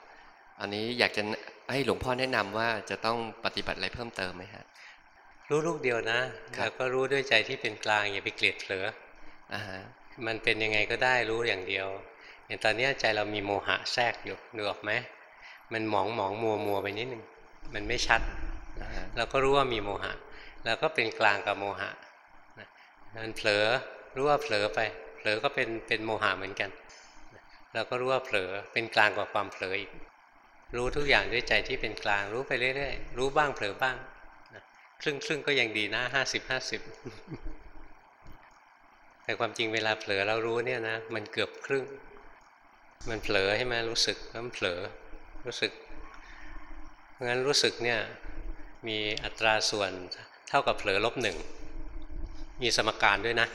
อันนี้อยากจะให้หลวงพ่อแนะนำว่าจะต้องปฏิบัติอะไรเพิ่มเติมไหมฮะรู้ลูกเดียวนะครับแล้วก็รู้ด้วยใจที่เป็นกลางอย่าไปเกลียดเผลออ่าฮะมันเป็นยังไงก็ได้รู้อย่างเดียวอย่างตอนเนี้ยใจเรามีโมหะแทรกอยู่นึกออกไหมมันหมองหมองมัวมัวไปนิดนึงมันไม่ชัดอ่าฮะเราก็รู้ว่ามีโมหะแล้วก็เป็นกลางกับโมหะนะมันเผลอรู้ว่าเผลอไป เผลอก็เป็นเป็นโมหะเหมือนกันเราก็รู้ว่าเผลอเป็นกลางกว่าความเผลออีก รู้ทุกอย่างด้วยใจที่เป็นกลาง รู้ไปเรื่อยๆ รู้บ้างเผลอบ้างครึ่งครึ่งก็ยังดีนะห้าสิบห้าสิบแต่ความจริงเวลาเผลอเรารู้เนี่ยนะ มันเกือบครึ่ง มันเผลอให้มารู้สึกแล้วมันเผลอรู้สึกเพราะงั้นรู้สึกเนี่ยมีอัตราส่วนเท่ากับเผลอลบหนึ่งมีสมการด้วยนะ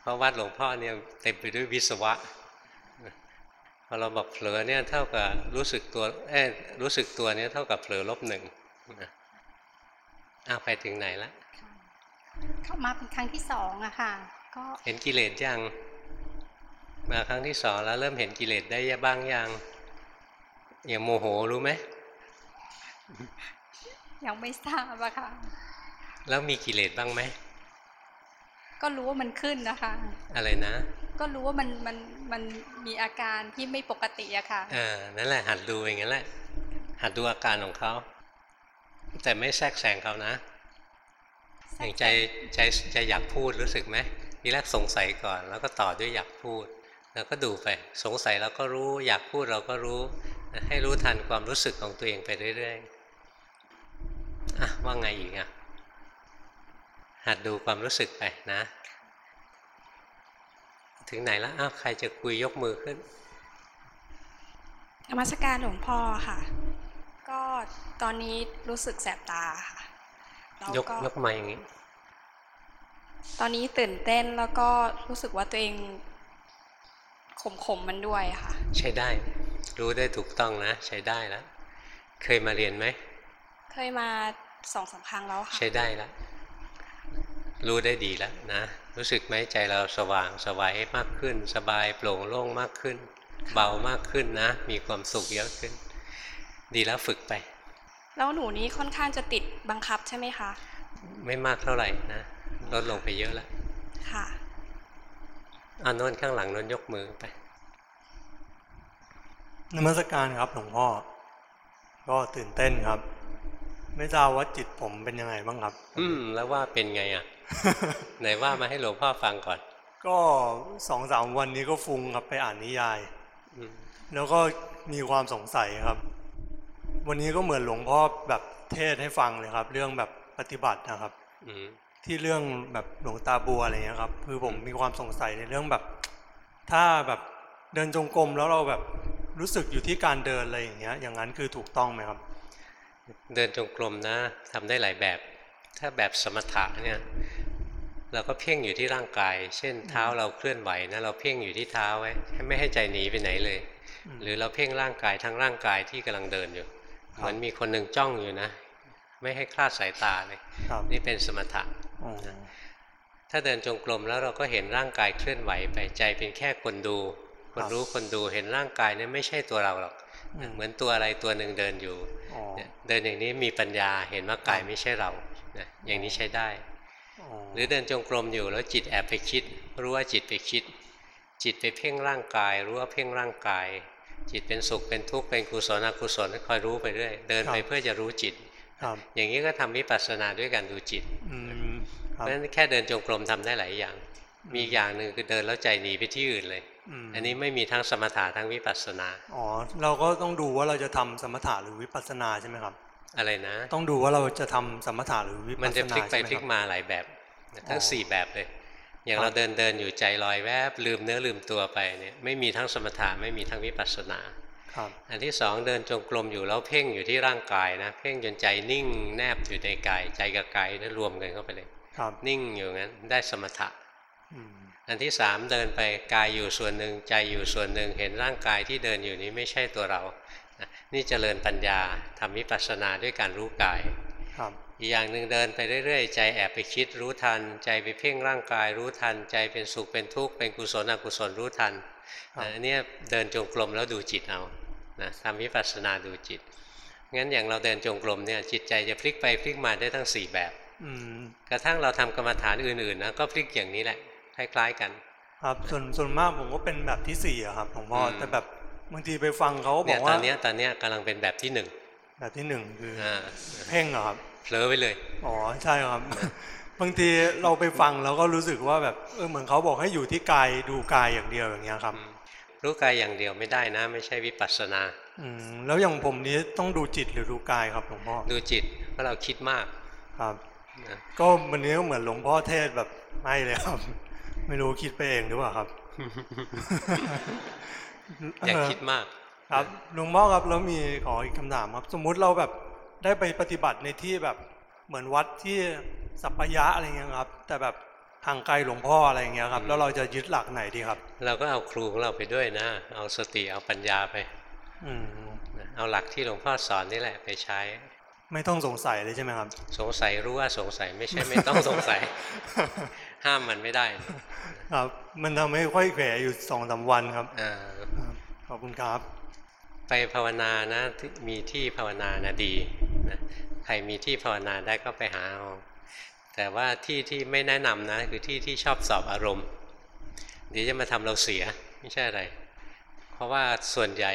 เพราะวัดหลวงพ่อเนี่ยเต็มไปด้วยวิศวะ อเราบอกเผลอเนี่ยเท่ากับรู้สึกตัวเอ้ยรู้สึกตัวเนี่ยเท่ากับเผลอลบหนึ่งนะอ้าวไปถึงไหนละเข้ามาเป็นครั้งที่สองอะค่ะ ก็เห็นกิเลสยัง มาครั้งที่สองแล้วเริ่มเห็นกิเลสได้บ้างยังอย่างโมโหรู้ไหมยังไม่ทราบอะค่ะ แล้วมีกิเลสบ้างไหม ก็รู้ว่ามันขึ้นนะคะ อะไรนะ ก็รู้ว่ามันมันมันมีอาการที่ไม่ปกติอะค่ะเออนั่นแหละหัดดูอย่างนั้นแหละ หัดดูอาการของเขาแต่ไม่แทรกแซงเขานะอย่างใจใจใจอยากพูดรู้สึกไหมทีแรกสงสัยก่อน แล้วก็ต่อด้วยอยากพูด แล้วก็ดูไป สงสัยเราก็รู้ อยากพูดเราก็รู้ ให้รู้ทันความรู้สึกของตัวเองไปเรื่อยๆอะว่าไงอีกอะ หัดดูความรู้สึกไปนะ ถึงไหนแล้วอ้าวใครจะคุยยกมือขึ้นนมัสการหลวงพ่อค่ะ ก็ตอนนี้รู้สึกแสบตาค่ะแล้วยกก็ยกมาอย่างนี้ ตอนนี้ตื่นเต้นแล้วก็รู้สึกว่าตัวเองข่มขมๆมันด้วยค่ะ ใช้ได้ รู้ได้ถูกต้องนะ ใช้ได้แล้ว เคยมาเรียนไหม เคยมาสองสามครั้งแล้วค่ะ ใช้ได้แล้ว รู้ได้ดีแล้วนะ รู้สึกไหมใจเราสว่างสวัยมากขึ้น สบายโปร่งโล่งมากขึ้น เบามากขึ้นนะ มีความสุขเยอะขึ้น ดีแล้วฝึกไป แล้วหนูนี้ค่อนข้างจะติดบังคับใช่ไหมคะ ไม่มากเท่าไหร่นะลดลงไปเยอะแล้วค่ะเอาโนนข้างหลังโนนยกมือไปนมัสการครับหลวงพ่อ ก็ตื่นเต้นครับ ไม่ทราบว่าจิตผมเป็นยังไงบ้างครับ อืม แล้วว่าเป็นไงอะ ไหนว่ามาให้หลวงพ่อฟังก่อน ก็สองสามวันนี้ก็ฟุ้งครับไปอ่านนิยายอืมแล้วก็มีความสงสัยครับ วันนี้ก็เหมือนหลวงพ่อแบบเทศให้ฟังเลยครับ เรื่องแบบปฏิบัตินะครับอืมที่เรื่องแบบหลวงตาบัวอะไรเงี้ยครับ คือผมมีความสงสัยในเรื่องแบบ ถ้าแบบเดินจงกรมแล้วเราแบบรู้สึกอยู่ที่การเดินอะไรอย่างเงี้ย อย่างนั้นคือถูกต้องไหมครับ เดินจงกรมนะทำได้หลายแบบ ถ้าแบบสมถะเนี่ยเราก็เพ่งอยู่ที่ร่างกาย เช่นเท้าเราเคลื่อนไหวนะเราเพ่งอยู่ที่เท้าไว้ไม่ให้ใจหนีไปไหนเลย หรือเราเพ่งร่างกายทั้งร่างกายที่กำลังเดินอยู่เหมือนมีคนหนึ่งจ้องอยู่นะ ไม่ให้คลาดสายตาเลยนี่เป็นสมถะนะถ้าเดินจงกรมแล้วเราก็เห็นร่างกายเคลื่อนไหวไปใจเป็นแค่คนดู คนรู้คนดูเห็นร่างกายเนี่ยไม่ใช่ตัวเราหรอกเหมือนตัวอะไรตัวหนึ่งเดินอยู่เนี่ยเดินอย่างนี้มีปัญญาเห็นว่ากายไม่ใช่เรา นะอย่างนี้ใช้ได้ หรือเดินจงกรมอยู่แล้วจิตแอบไปคิด รู้ว่าจิตไปคิด จิตไปเพ่งร่างกาย รู้ว่าเพ่งร่างกาย จิตเป็นสุขเป็นทุกข์เป็นกุศลอกุศลคอยรู้ไปเรื่อยเดินไปเพื่อจะรู้จิตอย่างนี้ก็ทำวิปัสสนาด้วยการดูจิตเพราะฉะนั้นแค่เดินจงกรมทำได้หลายอย่าง มีอย่างหนึ่งคือเดินแล้วใจหนีไปที่อื่นเลยอันนี้ไม่มีทั้งสมถะทั้งวิปัสสนา อ๋อ เราก็ต้องดูว่าเราจะทำสมถะหรือวิปัสสนาใช่ไหมครับ อะไรนะ ต้องดูว่าเราจะทำสมถะหรือวิปัสสนามันจะพลิกไปใช่หพลิกครับมาหลายแบบทั้งอ๋อสี่แบบเลย อย่างครับเราเดินเดินอยู่ใจลอยแวบลืมเนื้อลืมตัวไปเนี่ยไม่มีทั้งสมถะไม่มีทั้งวิปัสสนาครับอันที่สองเดินจงกรมอยู่แล้วเพ่งอยู่ที่ร่างกายนะเพ่งจนใจนิ่งแนบอยู่ในกายใจกับกายนั้นรวมกันเข้าไปเลยครับนิ่งอยู่งั้นได้สมถะอืมอันที่สามเดินไปกายอยู่ส่วนหนึ่งใจอยู่ส่วนหนึ่งเห็นร่างกายที่เดินอยู่นี้ไม่ใช่ตัวเรา นะนี่เจริญปัญญาทำวิปัสสนาด้วยการรู้กายครับอีกอย่างหนึ่งเดินไปเรื่อยๆ ใจแอบไปคิดรู้ทัน ใจไปเพ่งร่างกายรู้ทัน ใจเป็นสุขเป็นทุกข์เป็นกุศลอกุศลรู้ทันนะอันเนี้ยเดินจงกรมแล้วดูจิตเอานะทำวิปัสสนาดูจิตงั้นอย่างเราเดินจงกรมเนี่ยจิตใจจะพลิกไปพลิกมาได้ทั้งสี่แบบอืมกระทั่งเราทำกรรมฐานอื่นๆนะก็พลิกอย่างนี้แหละคล้ายๆกัน ครับส่วนส่วนมากผมก็เป็นแบบที่สี่อะครับหลวงพ่ออมแต่แบบ บางทีไปฟังเขาก็บเนี่อยกตอว่านเนี้ยตอนเนี้ยกำลังเป็นแบบที่หนึ่งแบบที่หนึ่งคือออ่าเพ่งเหรอครับเผลอไปเลยอ๋อใช่ครับ บางทีเราไปฟังแล้วก็รู้สึกว่าแบบเออเหมือนเขาบอกให้อยู่ที่กายดูกายอย่างเดียวอย่างเงี้ยครับ รู้กายอย่างเดียวไม่ได้นะ ไม่ใช่วิปัสสนาอืมแล้วอย่างผมนี้ต้องดูจิตหรือดูกายครับหลวงพ่อดูจิตเพราะเราคิดมากครับนะก็วันนี้ก็เหมือนหลวงพ่อเทศแบบไม่เลยครับ ไม่รู้คิดไปเองหรือเปล่าครับ อย่าคิดมาก ครับหลวงพ่อครับแล้วมีขออีกคำถามครับ สมมุติเราแบบได้ไปปฏิบัติในที่แบบเหมือนวัดที่สัปปายะอะไรเงี้ยครับ แต่แบบห่างไกลหลวงพ่ออะไรเงี้ยครับ แล้วเราจะยึดหลักไหนดีครับ เราก็เอาครูของเราไปด้วยนะ เอาสติเอาปัญญาไปอืมเอาหลักที่หลวงพ่อสอนนี่แหละไปใช้ ไม่ต้องสงสัยเลยใช่ไหมครับ สงสัยรู้ว่าสงสัยไม่ใช่ไม่ต้องสงสัย ห้ามมันไม่ได้ ครับ มันทำให้ค่อยแขวอยู่สองสามวันครับอ่าครับ ขอบคุณครับ ไปภาวนานะมีที่ภาวนานะดีนะใครมีที่ภาวนาได้ก็ไปหาเอาแต่ว่าที่ที่ไม่แนะนำนะคือที่ที่ชอบสอบอารมณ์เดี๋ยวจะมาทำเราเสียไม่ใช่อะไร เพราะว่าส่วนใหญ่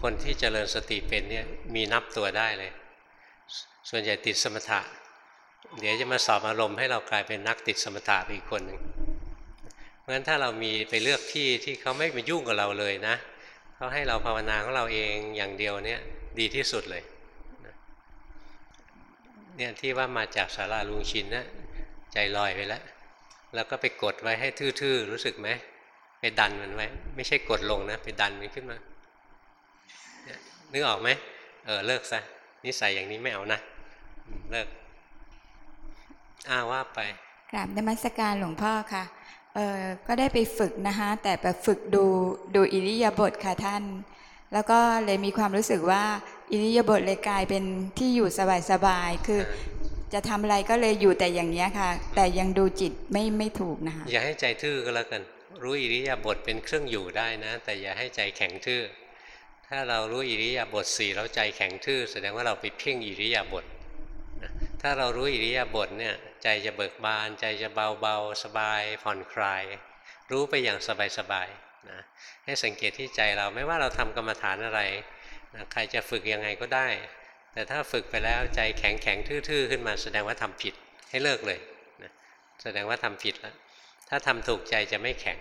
คนที่เจริญสติเป็นเนี่ยมีนับตัวได้เลย ส่วนใหญ่ติดสมถะ เดี๋ยวจะมาสอบอารมณ์ให้เรากลายเป็นนักติดสมถะอีกคนหนึ่งเพราะฉะนั้นถ้าเรามีไปเลือกที่ที่เขาไม่มายุ่งกับเราเลยนะ เขาให้เราภาวนาของเราเองอย่างเดียวเนี่ยดีที่สุดเลยเนี่ยที่ว่ามาจากสาราลุงชินนะใจลอยไปแล้ว แล้วก็ไปกดไว้ให้ทื่อๆรู้สึกไหมไปดันมันไว้ ไม่ใช่กดลงนะ ไปดันมันขึ้นมานึกออกไหมเออเลิกซะนิสัยอย่างนี้ไม่เอานะเลิกอ้าว่าไปกราบนมัสการหลวงพ่อค่ะ เออก็ได้ไปฝึกนะคะแต่ไปฝึกดูดูอิริยาบถค่ะท่าน แล้วก็เลยมีความรู้สึกว่าอิริยาบถเลยกลายเป็นที่อยู่สบายๆคือจะทำอะไรก็เลยอยู่แต่อย่างนี้ค่ะ แต่ยังดูจิตไม่ไม่ถูกนะคะอย่าให้ใจทื่อก็แล้วกัน รู้อิริยาบถเป็นเครื่องอยู่ได้นะ แต่อย่าให้ใจแข็งทื่อ ถ้าเรารู้อิริยาบถสี่แล้วใจแข็งทื่อ แสดงว่าเราไปเพ่งอิริยาบถ ถ้าเรารู้อิริยาบถเนี่ยใจจะเบิกบาน ใจจะเบาเบาๆสบาย ผ่อนคลาย รู้ไปอย่างสบายสบายๆนะให้สังเกตที่ใจเราไม่ว่าเราทำกรรมฐานอะไรนะใครจะฝึกยังไงก็ได้ แต่ถ้าฝึกไปแล้วใจแข็งแข็งทื่อๆ ขึ้นมาแสดงว่าทำผิดให้เลิกเลยนะแสดงว่าทำผิดแล้วถ้าทำถูกใจจะไม่แข็ง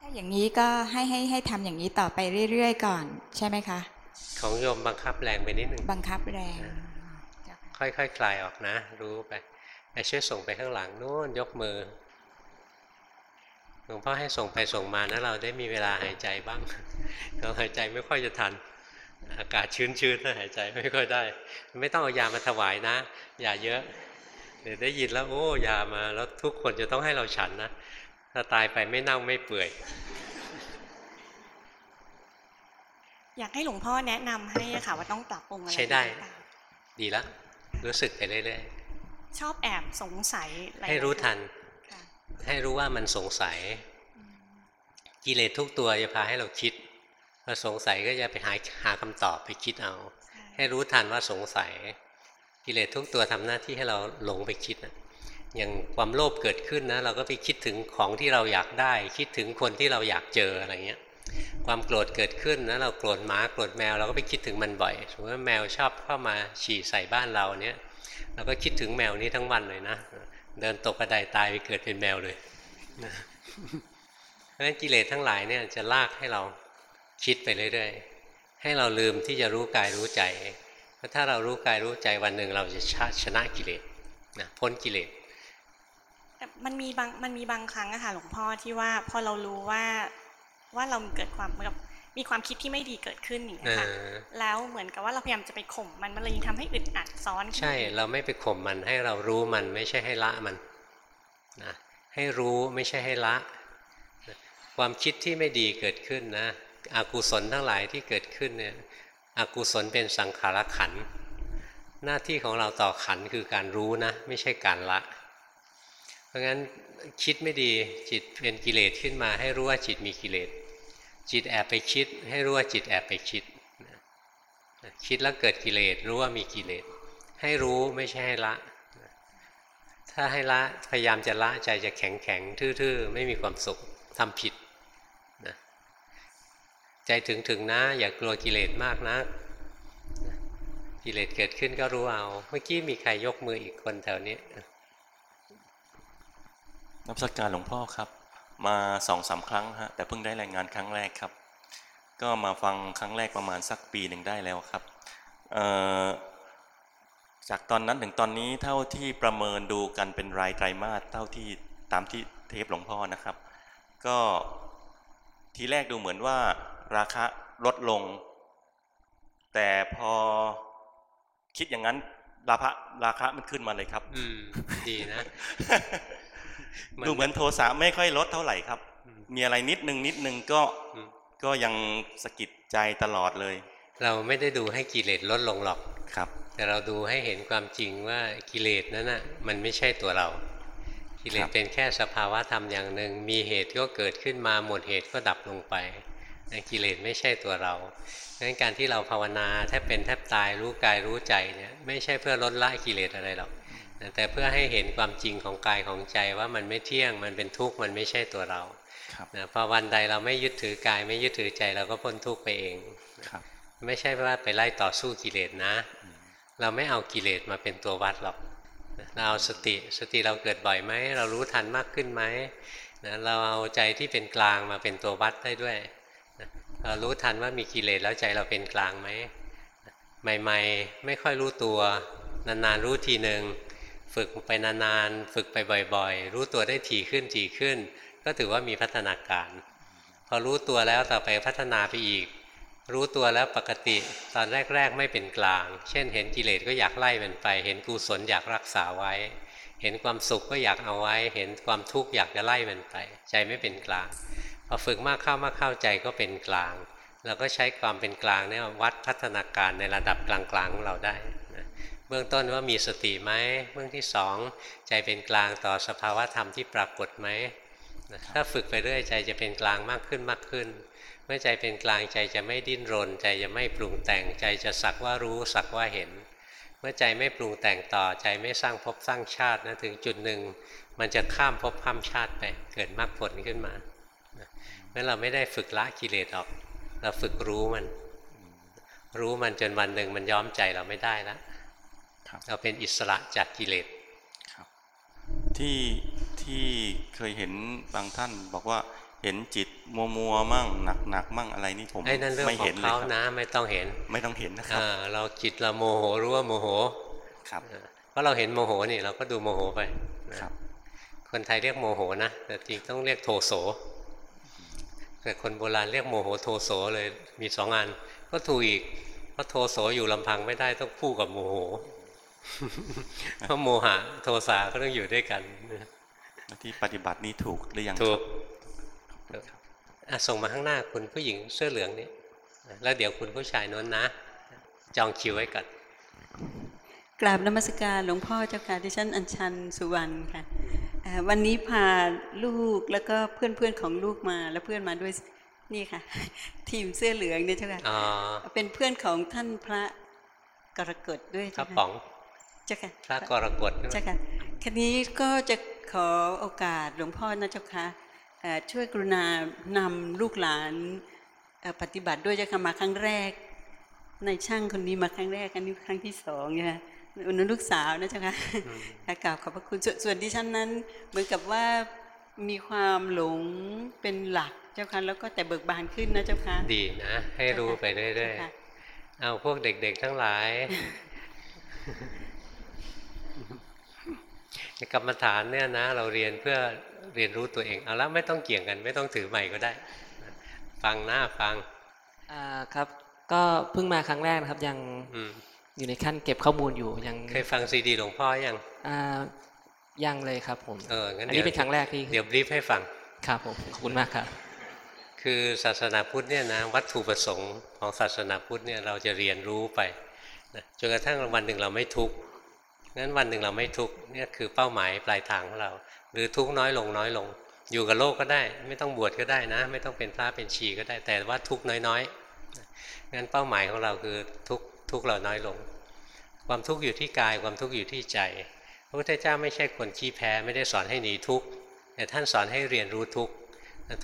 ถ้าอย่างนี้ก็ให้ให้ให้ทำอย่างนี้ต่อไปเรื่อยๆ ก่อน ใช่ไหมคะ ของโยมบังคับแรงไปนิดนึงบังคับแรง ค่อยๆคคลายออกนะ รู้ไปไอ้ช่วยส่งไปข้างหลังนู้นยกมือหลวงพ่อให้ส่งไปส่งมานะเราได้มีเวลาหายใจบ้างเราหายใจไม่ค่อยจะทัน อากาศชื้นๆนะหายใจไม่ค่อยได้ ไม่ต้องเอายามาถวายนะอย่าเยอะเดี๋ยวได้ยินแล้วโอ้ยามาแล้วทุกคนจะต้องให้เราฉันนะถ้าตายไปไม่เน่าไม่เปื่อยอยากให้หลวงพ่อแนะนำให้อะค่ะว่าต้องปรับปรุงอะไรใช้ได้หรือเปล่าดีละ รู้สึกไปเรื่อยชอบแอบสงสัยอะๆไรให้รู้ทันค่ะให้รู้ว่ามันสงสัย กิเลสทุกตัวจะพาให้เราคิดพอสงสัยก็จะไปหาหาคำตอบไปคิดเอา ให้รู้ทันว่าสงสัย กิเลสทุกตัวทำหน้าที่ให้เราหลงไปคิดนะอย่างความโลภเกิดขึ้นนะ เราก็ไปคิดถึงของที่เราอยากได้ คิดถึงคนที่เราอยากเจออะไรเงี้ย ความโกรธเกิดขึ้นนะเราโกรธหมาโกรธแมวเราก็ไปคิดถึงมันบ่อยสมมติว่าแมวชอบเข้ามาฉี่ใส่บ้านเราเนี้ยเราก็คิดถึงแมวนี้ทั้งวันเลยนะเดินตกกระไดตายไปเกิดเป็นแมวเลยนะเพราะฉะนั้นกิเลสทั้งหลายเนี่ยจะลากให้เราคิดไปเรื่อยๆ ให้เราลืมที่จะรู้กายรู้ใจ เพราะถ้าเรารู้กายรู้ใจวันหนึ่งเราจะชนะกิเลสนะพ้นกิเลสมันมีบางมันมีบางครั้งอะค่ะหลวงพ่อที่ว่าพอเรารู้ว่า ว่าเราเกิดความเหมือนกับมีความคิดที่ไม่ดีเกิดขึ้นอย่างเงี้ยค่ะเออแล้วเหมือนกับว่าเราพยายามจะไปข่มมันมันเลยยิ่งทำให้อึดอัดซ้อนขึ้นใช่ เราไม่ไปข่มมันให้เรารู้มันไม่ใช่ให้ละมันนะให้รู้ไม่ใช่ให้ละนะความคิดที่ไม่ดีเกิดขึ้นนะอกุศลทั้งหลายที่เกิดขึ้นเนี่ยอกุศลเป็นสังขารขันธ์หน้าที่ของเราต่อขันธ์คือการรู้นะ ไม่ใช่การละเพ ราะงั้นคิดไม่ดีจิตเป็นกิเลสขึ้นมา ให้รู้ว่าจิตมีกิเลสจิตแอบไปคิด ให้รู้ว่าจิตแอบไปคิด คิดแล้วเกิดกิเลสรู้ว่ามีกิเลสให้รู้ไม่ใช่ให้ละ ถ้าให้ละพยายามจะละใจจะแข็งแข็งทื่อๆ ไม่มีความสุขทำผิดนะใจถึงถึงนะ อย่ากกลัวกิเลสมากนะกิเลสเกิดขึ้นก็รู้เอา เมื่อกี้มีใครยกมืออีกคนแถวนี้ นับสักการหลวงพ่อครับ มาสองสามครั้งฮะแต่เพิ่งได้รายงานครั้งแรกครับ ก็มาฟังครั้งแรกประมาณสักปีหนึ่งได้แล้วครับจากตอนนั้นถึงตอนนี้เท่าที่ประเมินดูกันเป็นรายไตรมาสเท่าที่ตามที่เทปหลวงพ่อนะครับ ก็ทีแรกดูเหมือนว่าราคาลดลง แต่พอคิดอย่างนั้นราคาราคามันขึ้นมาเลยครับ อืมดีนะ ดูเหมือนโทสะไม่ค่อยลดเท่าไหร่ครับ มีอะไรนิดนึงนิดนึงก็ก็ยังสะกิดใจตลอดเลย เราไม่ได้ดูให้กิเลสลดลงหรอกครับ แต่เราดูให้เห็นความจริงว่ากิเลสนั้นน่ะมันไม่ใช่ตัวเรากิเลสเป็นแค่สภาวะธรรมอย่างหนึ่ง มีเหตุก็เกิดขึ้นมาหมดเหตุก็ดับลงไปแต่กิเลสไม่ใช่ตัวเราดังนั้นการที่เราภาวนาแทบเป็นแทบตายรู้กายรู้ใจเนี่ยไม่ใช่เพื่อลดละกิเลสอะไรหรอก แต่เพื่อให้เห็นความจริงของกายของใจว่ามันไม่เที่ยงมันเป็นทุกข์มันไม่ใช่ตัวเรานะพอวันใดเราไม่ยึดถือกาย ไม่ยึดถือใจเราก็พ้นทุกข์ไปเองครับไม่ใช่ว่าไปไล่ต่อสู้กิเลสนะ เราไม่เอากิเลสมาเป็นตัววัดหรอกเราเอาสติสติเราเกิดบ่อยไหมเรารู้ทันมากขึ้นไหมนะเราเอาใจที่เป็นกลางมาเป็นตัววัดได้ด้วยนะเรารู้ทันว่ามีกิเลสแล้วใจเราเป็นกลางไหมใหม่ ๆ ไม่ค่อยรู้ตัวนานๆรู้ทีหนึ่ง ฝึกไปนานๆ ฝึกไปบ่อยๆ รู้ตัวได้ถี่ขึ้นถี่ขึ้น ก็ถือว่ามีพัฒนาการ พอรู้ตัวแล้วต่อไปพัฒนาไปอีก รู้ตัวแล้วปกติตอนแรก ๆ ไม่เป็นกลาง เช่น เห็นกิเลสก็อยากไล่มันไป เห็นกุศลอยากรักษาไว้ เห็นความสุขก็อยากเอาไว้ เห็นความทุกข์อยากจะไล่มันไป ใจไม่เป็นกลาง พอฝึกมากเข้ามากเข้าใจก็เป็นกลางเราก็ใช้ความเป็นกลางเนี่ยวัดพัฒนาการในระดับกลางๆของเราได้นะ เบื้องต้นว่ามีสติไหมเบื้องที่สองใจเป็นกลางต่อสภาวะธรรมที่ปรากฏไหมถ้าฝึกไปเรื่อยใจจะเป็นกลางมากขึ้นมากขึ้น เมื่อใจเป็นกลางใจจะไม่ดิ้นรน ใจจะไม่ปรุงแต่งใจจะสักว่ารู้สักว่าเห็น เมื่อใจไม่ปรุงแต่งต่อใจไม่สร้างภพสร้างชาตินะถึงจุดหนึ่ง มันจะข้ามภพข้ามชาติไปเกิดมรรคผลขึ้นมาเมื่อเราไม่ได้ฝึกละกิเลสออก เราฝึกรู้มัน รู้มันจนวันหนึ่งมันย้อมใจเราไม่ได้แล้ว เราเป็นอิสระจากกิเลสที่ที่เคยเห็นบางท่านบอกว่าเห็นจิตมัวมัวๆมั่งหนักหนักๆมั่งอะไรนี่ผมไอ้นั่นเรื่องไม่ขอเห็นงเลยเขาครับนะไม่ต้องเห็น ไม่ต้องเห็นนะครับอ่าเราจิตเราโมโหรู้ว่าโมโหครับเพราะเราเห็นโมโหนี่เราก็ดูโมโหไปนะครับ คนไทยเรียกโมโหนะแต่จริงต้องเรียกโทโสแต่คนโบราณเรียกโมโหโทโสเลยมีสองอันก็ถูกอีกเพราะโทโสอยู่ลำพังไม่ได้ต้องคู่กับโมโห เพราะโมหะโทสะก็ต้องอยู่ด้วยกันที่ปฏิบัตินี้ถูกหรือยังถูกครับอะส่งมาข้างหน้าคุณผู้หญิงเสื้อเหลืองนี้แล้วเดี๋ยวคุณผู้ชายโน้นนะ จองคิวไว้ก่อนกราบนมัสการหลวงพ่อเจ้าค่ะที่ฉันอัญชันสุวรรณค่ะเอ่อวันนี้พาลูกแล้วก็เพื่อนเพื่อนๆของลูกมาแล้วเพื่อนมาด้วยนี่ค่ะ ทีมเสื้อเหลืองเนี่ยเจ้าค่ะอ๋อเป็นเพื่อนของท่านพระกรกฎด้วยพระเจ้าป๋ค่ะอง เจ้าค่ะพระกรกฎใช่ไหมเจ้าค่ะคันนี้ก็จะขอโอกาสหลวงพ่อนะเจ้าค่ะเอ่อช่วยกรุณานำลูกหลานเอ่อปฏิบัติด้วยเจ้าค่ะมาครั้งแรก ในช่างคนนี้มาครั้งแรกอันนี้ครั้งที่สองเนี่ยค่ะอุนนลูกสาวนะเจ้าค่ะค่ะกราบขอบพระคุณส่วนส่วนที่ฉันนั้น เหมือนกับว่ามีความหลงเป็นหลักเจ้าค่ะแล้วก็แต่เบิกบานขึ้นนะเจ้าค่ะดีนะ ให้รู้ไปเรื่อยค่ะๆเอาพวกเด็กๆทั้งหลาย กรรมฐานเนี่ยนะ เราเรียนเพื่อเรียนรู้ตัวเองเอาละไม่ต้องเกี่ยงกัน ไม่ต้องถือใหม่ก็ได้ ฟังหน้าฟังอ่าครับ ก็เพิ่งมาครั้งแรกนะครับ ยังอืมอยู่ในขั้นเก็บข้อมูลอยู่ยังเคยฟังซีดีหลวงพ่อยังอ่ายังเลยครับผมเอองั้นอันเดี๋นี้ยวเป็นครั้งแรกที่เดี๋ยวบรีฟให้ฟังครับผมขอบคุณมากครับคือศาสนาพุทธเนี่ยนะวัตถุประสงค์ของศาสนาพุทธเนี่ยเราจะเรียนรู้ไปนะจนกระทั่งวันหนึ่งเราไม่ทุกข์ งั้นวันหนึ่งเราไม่ทุกข์เนี่ยคือเป้าหมายปลายทางของเรา หรือทุกข์น้อยลงน้อยลง อยู่กับโลกก็ได้ ไม่ต้องบวชก็ได้นะ ไม่ต้องเป็นพระเป็นชีก็ได้ แต่ว่าทุกข์น้อยๆงั้นเป้าหมายของเราคือทุกทุกเราน้อยลง ความทุกข์อยู่ที่กายความทุกข์อยู่ที่ใจ พระพุทธเจ้าไม่ใช่คนขี้แพ้ไม่ได้สอนให้หนีทุกข์แต่ท่านสอนให้เรียนรู้ทุกข์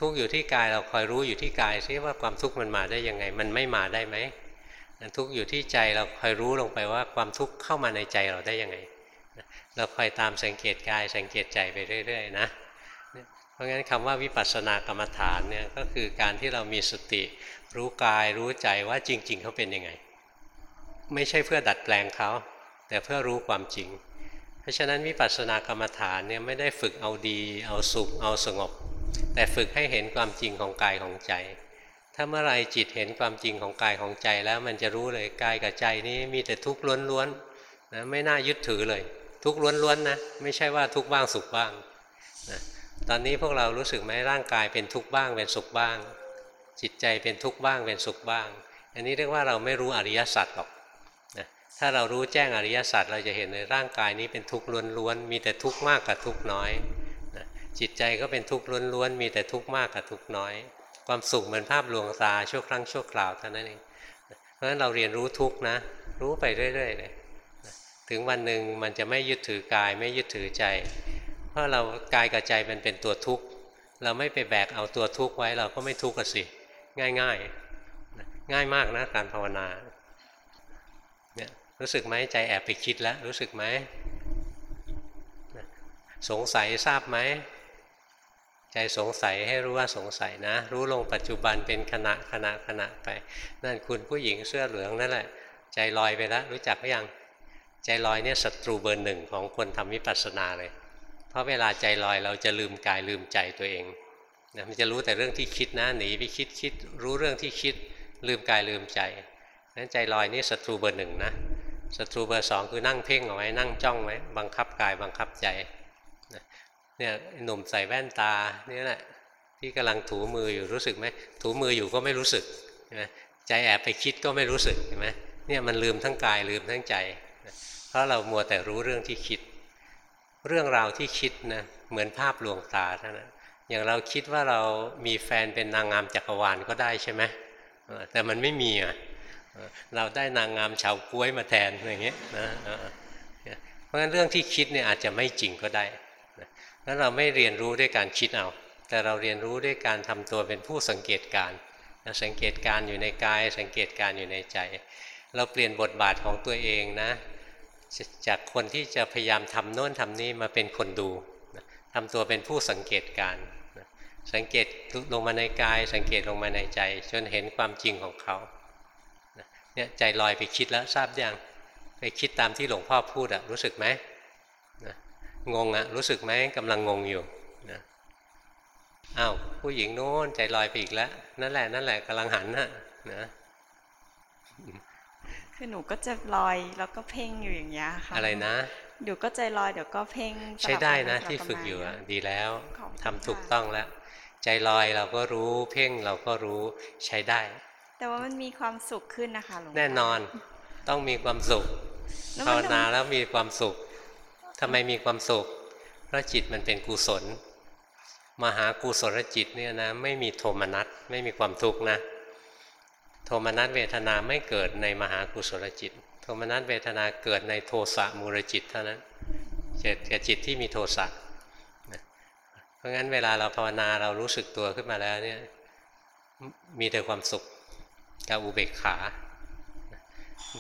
ทุกข์อยู่ที่กายเราคอยรู้อยู่ที่กายซิว่าความทุกข์มันมาได้ยังไง มันไม่มาได้ไหม ทุกข์อยู่ที่ใจเราคอยรู้ลงไปว่าความทุกข์เข้ามาในใจเราได้ยังไง เราคอยตามสังเกตกายสังเกตใจไปเรื่อยๆนะเพราะงั้นคำว่าวิปัสสนากรรมฐานเนี่ยก็คือการที่เรามีสติ รู้กายรู้ใจว่าจริง ๆเขาเป็นยังไง ไม่ใช่เพื่อดัดแปลงเขา แต่เพื่อรู้ความจริง เพราะฉะนั้นวิปัสสนากรรมฐานเนี่ยไม่ได้ฝึกเอาดี เอาสุขเอาสงบ แต่ฝึกให้เห็นความจริงของกายของใจ ถ้าเมื่อไรจิตเห็นความจริงของกายของใจแล้วมันจะรู้เลยกายกับใจนี้มีแต่ทุกข์ล้วนๆนะไม่น่ายึดถือเลย ทุกข์ล้วนๆนะไม่ใช่ว่าทุกข์บ้างสุขบ้างนะตอนนี้พวกเรารู้สึกไหมร่างกายเป็นทุกข์บ้างเป็นสุขบ้าง จิตใจเป็นทุกข์บ้างเป็นสุขบ้าง อันนี้เรียกว่าเราไม่รู้อริยสัจหรอกนะถ้าเรารู้แจ้งอริยสัจเราจะเห็นในร่างกายนี้เป็นทุกข์ล้วนๆมีแต่ทุกข์มากกับทุกข์น้อยนะจิตใจก็เป็นทุกข์ล้วนๆมีแต่ทุกข์มากกับทุกข์น้อย ความสุขเหมือนภาพลวงตาชั่วครั้งชั่วคราวเท่านั้นเองเพราะฉะนั้นเราเรียนรู้ทุกนะ รู้ไปเรื่อย ๆ เลย ถึงวันหนึ่งมันจะไม่ยึดถือกายไม่ยึดถือใจ เพราะเรากายกับใจมันเป็นตัวทุกข์เราไม่ไปแบกเอาตัวทุกข์ไว้เราก็ไม่ทุกข์กันสิ ง่ายๆ ง่ายมากนะการภาวนาเนี่ยรู้สึกไหมใจแอบไปคิดแล้วรู้สึกไหมสงสัยทราบไหม ใจสงสัยให้รู้ว่าสงสัยนะ รู้ลงปัจจุบันเป็นขณะขณะขณะไป นั่นคุณผู้หญิงเสื้อเหลืองนั่นแหละ ใจลอยไปแล้วรู้จักหรือยังใจลอยเนี่ยศัตรูเบอร์หนึ่งของคนทำวิปัสสนาเลย เพราะเวลาใจลอยเราจะลืมกายลืมใจตัวเองนะมันจะรู้แต่เรื่องที่คิดนะหนีไปคิดคิด รู้เรื่องที่คิดลืมกายลืมใจนั้นใจลอยนี่ศัตรูเบอร์หนึ่งนะศัตรูเบอร์สองคือนั่งเพ่งเอาไว้นั่งจ้องไว้บังคับกายบังคับใจ เนี่ยหนุ่มใส่แว่นตาเนี่ยแหละที่กำลังถูมืออยู่รู้สึกไหมถูมืออยู่ก็ไม่รู้สึกใช่ไหมใจแอบไปคิดก็ไม่รู้สึกเห็นไหมเนี่ยมันลืมทั้งกายลืมทั้งใจ เพราะเรามัวแต่รู้เรื่องที่คิด เรื่องราวที่คิดนะเหมือนภาพลวงตาเท่านั้นอย่างเราคิดว่าเรามีแฟนเป็นนางงามจักรวาลก็ได้ใช่ไหมแต่มันไม่มีอะเราได้นางงามชาวกล้วยมาแทนอย่างเงี้ยนะเพราะฉะนั้นเรื่องที่คิดเนี่ยอาจจะไม่จริงก็ได้ แล้วเราไม่เรียนรู้ด้วยการคิดเอา แต่เราเรียนรู้ด้วยการทำตัวเป็นผู้สังเกตการสังเกตการอยู่ในกาย สังเกตการอยู่ในใจ เราเปลี่ยนบทบาทของตัวเองนะ จากคนที่จะพยายามทำโน้นทำนี้มาเป็นคนดูทำตัวเป็นผู้สังเกตการสังเกตลงมาในกาย สังเกตลงมาในใจ จนเห็นความจริงของเขาเนี่ยใจลอยไปคิดแล้วทราบยังไปคิดตามที่หลวงพ่อพูดอะรู้สึกไหม งงอะรู้สึกไหมกำลังงงอยู่นะอ้าวผู้หญิงโน้นใจลอยไปอีกแล้ว นั่นแหละนั่นแหละกำลังหันนะนะคือหนูก็จะลอยแล้วก็เพ่งอยู่อย่างเงี้ยค่ะอะไรนะเดี๋ยวก็ใจลอยเดี๋ยวก็เพ่งสลับใช้ได้นะปสลับที่ฝึกอยู่มาอะดีแล้วขอบคุณทำถูกค่ะต้องแล้ว ใจลอยเราก็รู้ เพ่งเราก็รู้ใช้ได้ แต่ว่ามันมีความสุขขึ้นนะคะหลวงพ่อแน่นอนต้องมีความสุขแล้วมันภาวนาแล้วมีความสุข ทำไมมีความสุข เพราะจิตมันเป็นกุศล มหากุศลจิตเนี่ยนะไม่มีโทมนัสไม่มีความทุกข์นะ โทมนัสเวทนาไม่เกิดในมหากุศลจิต โทมนัสเวทนาเกิดในโทสะมูลจิตเท่านั้นเกิดกับจิตที่มีโทสะนะเพราะงั้นเวลาเราภาวนาเรารู้สึกตัวขึ้นมาแล้วเนี่ยมีแต่ความสุขกับอุเบกขา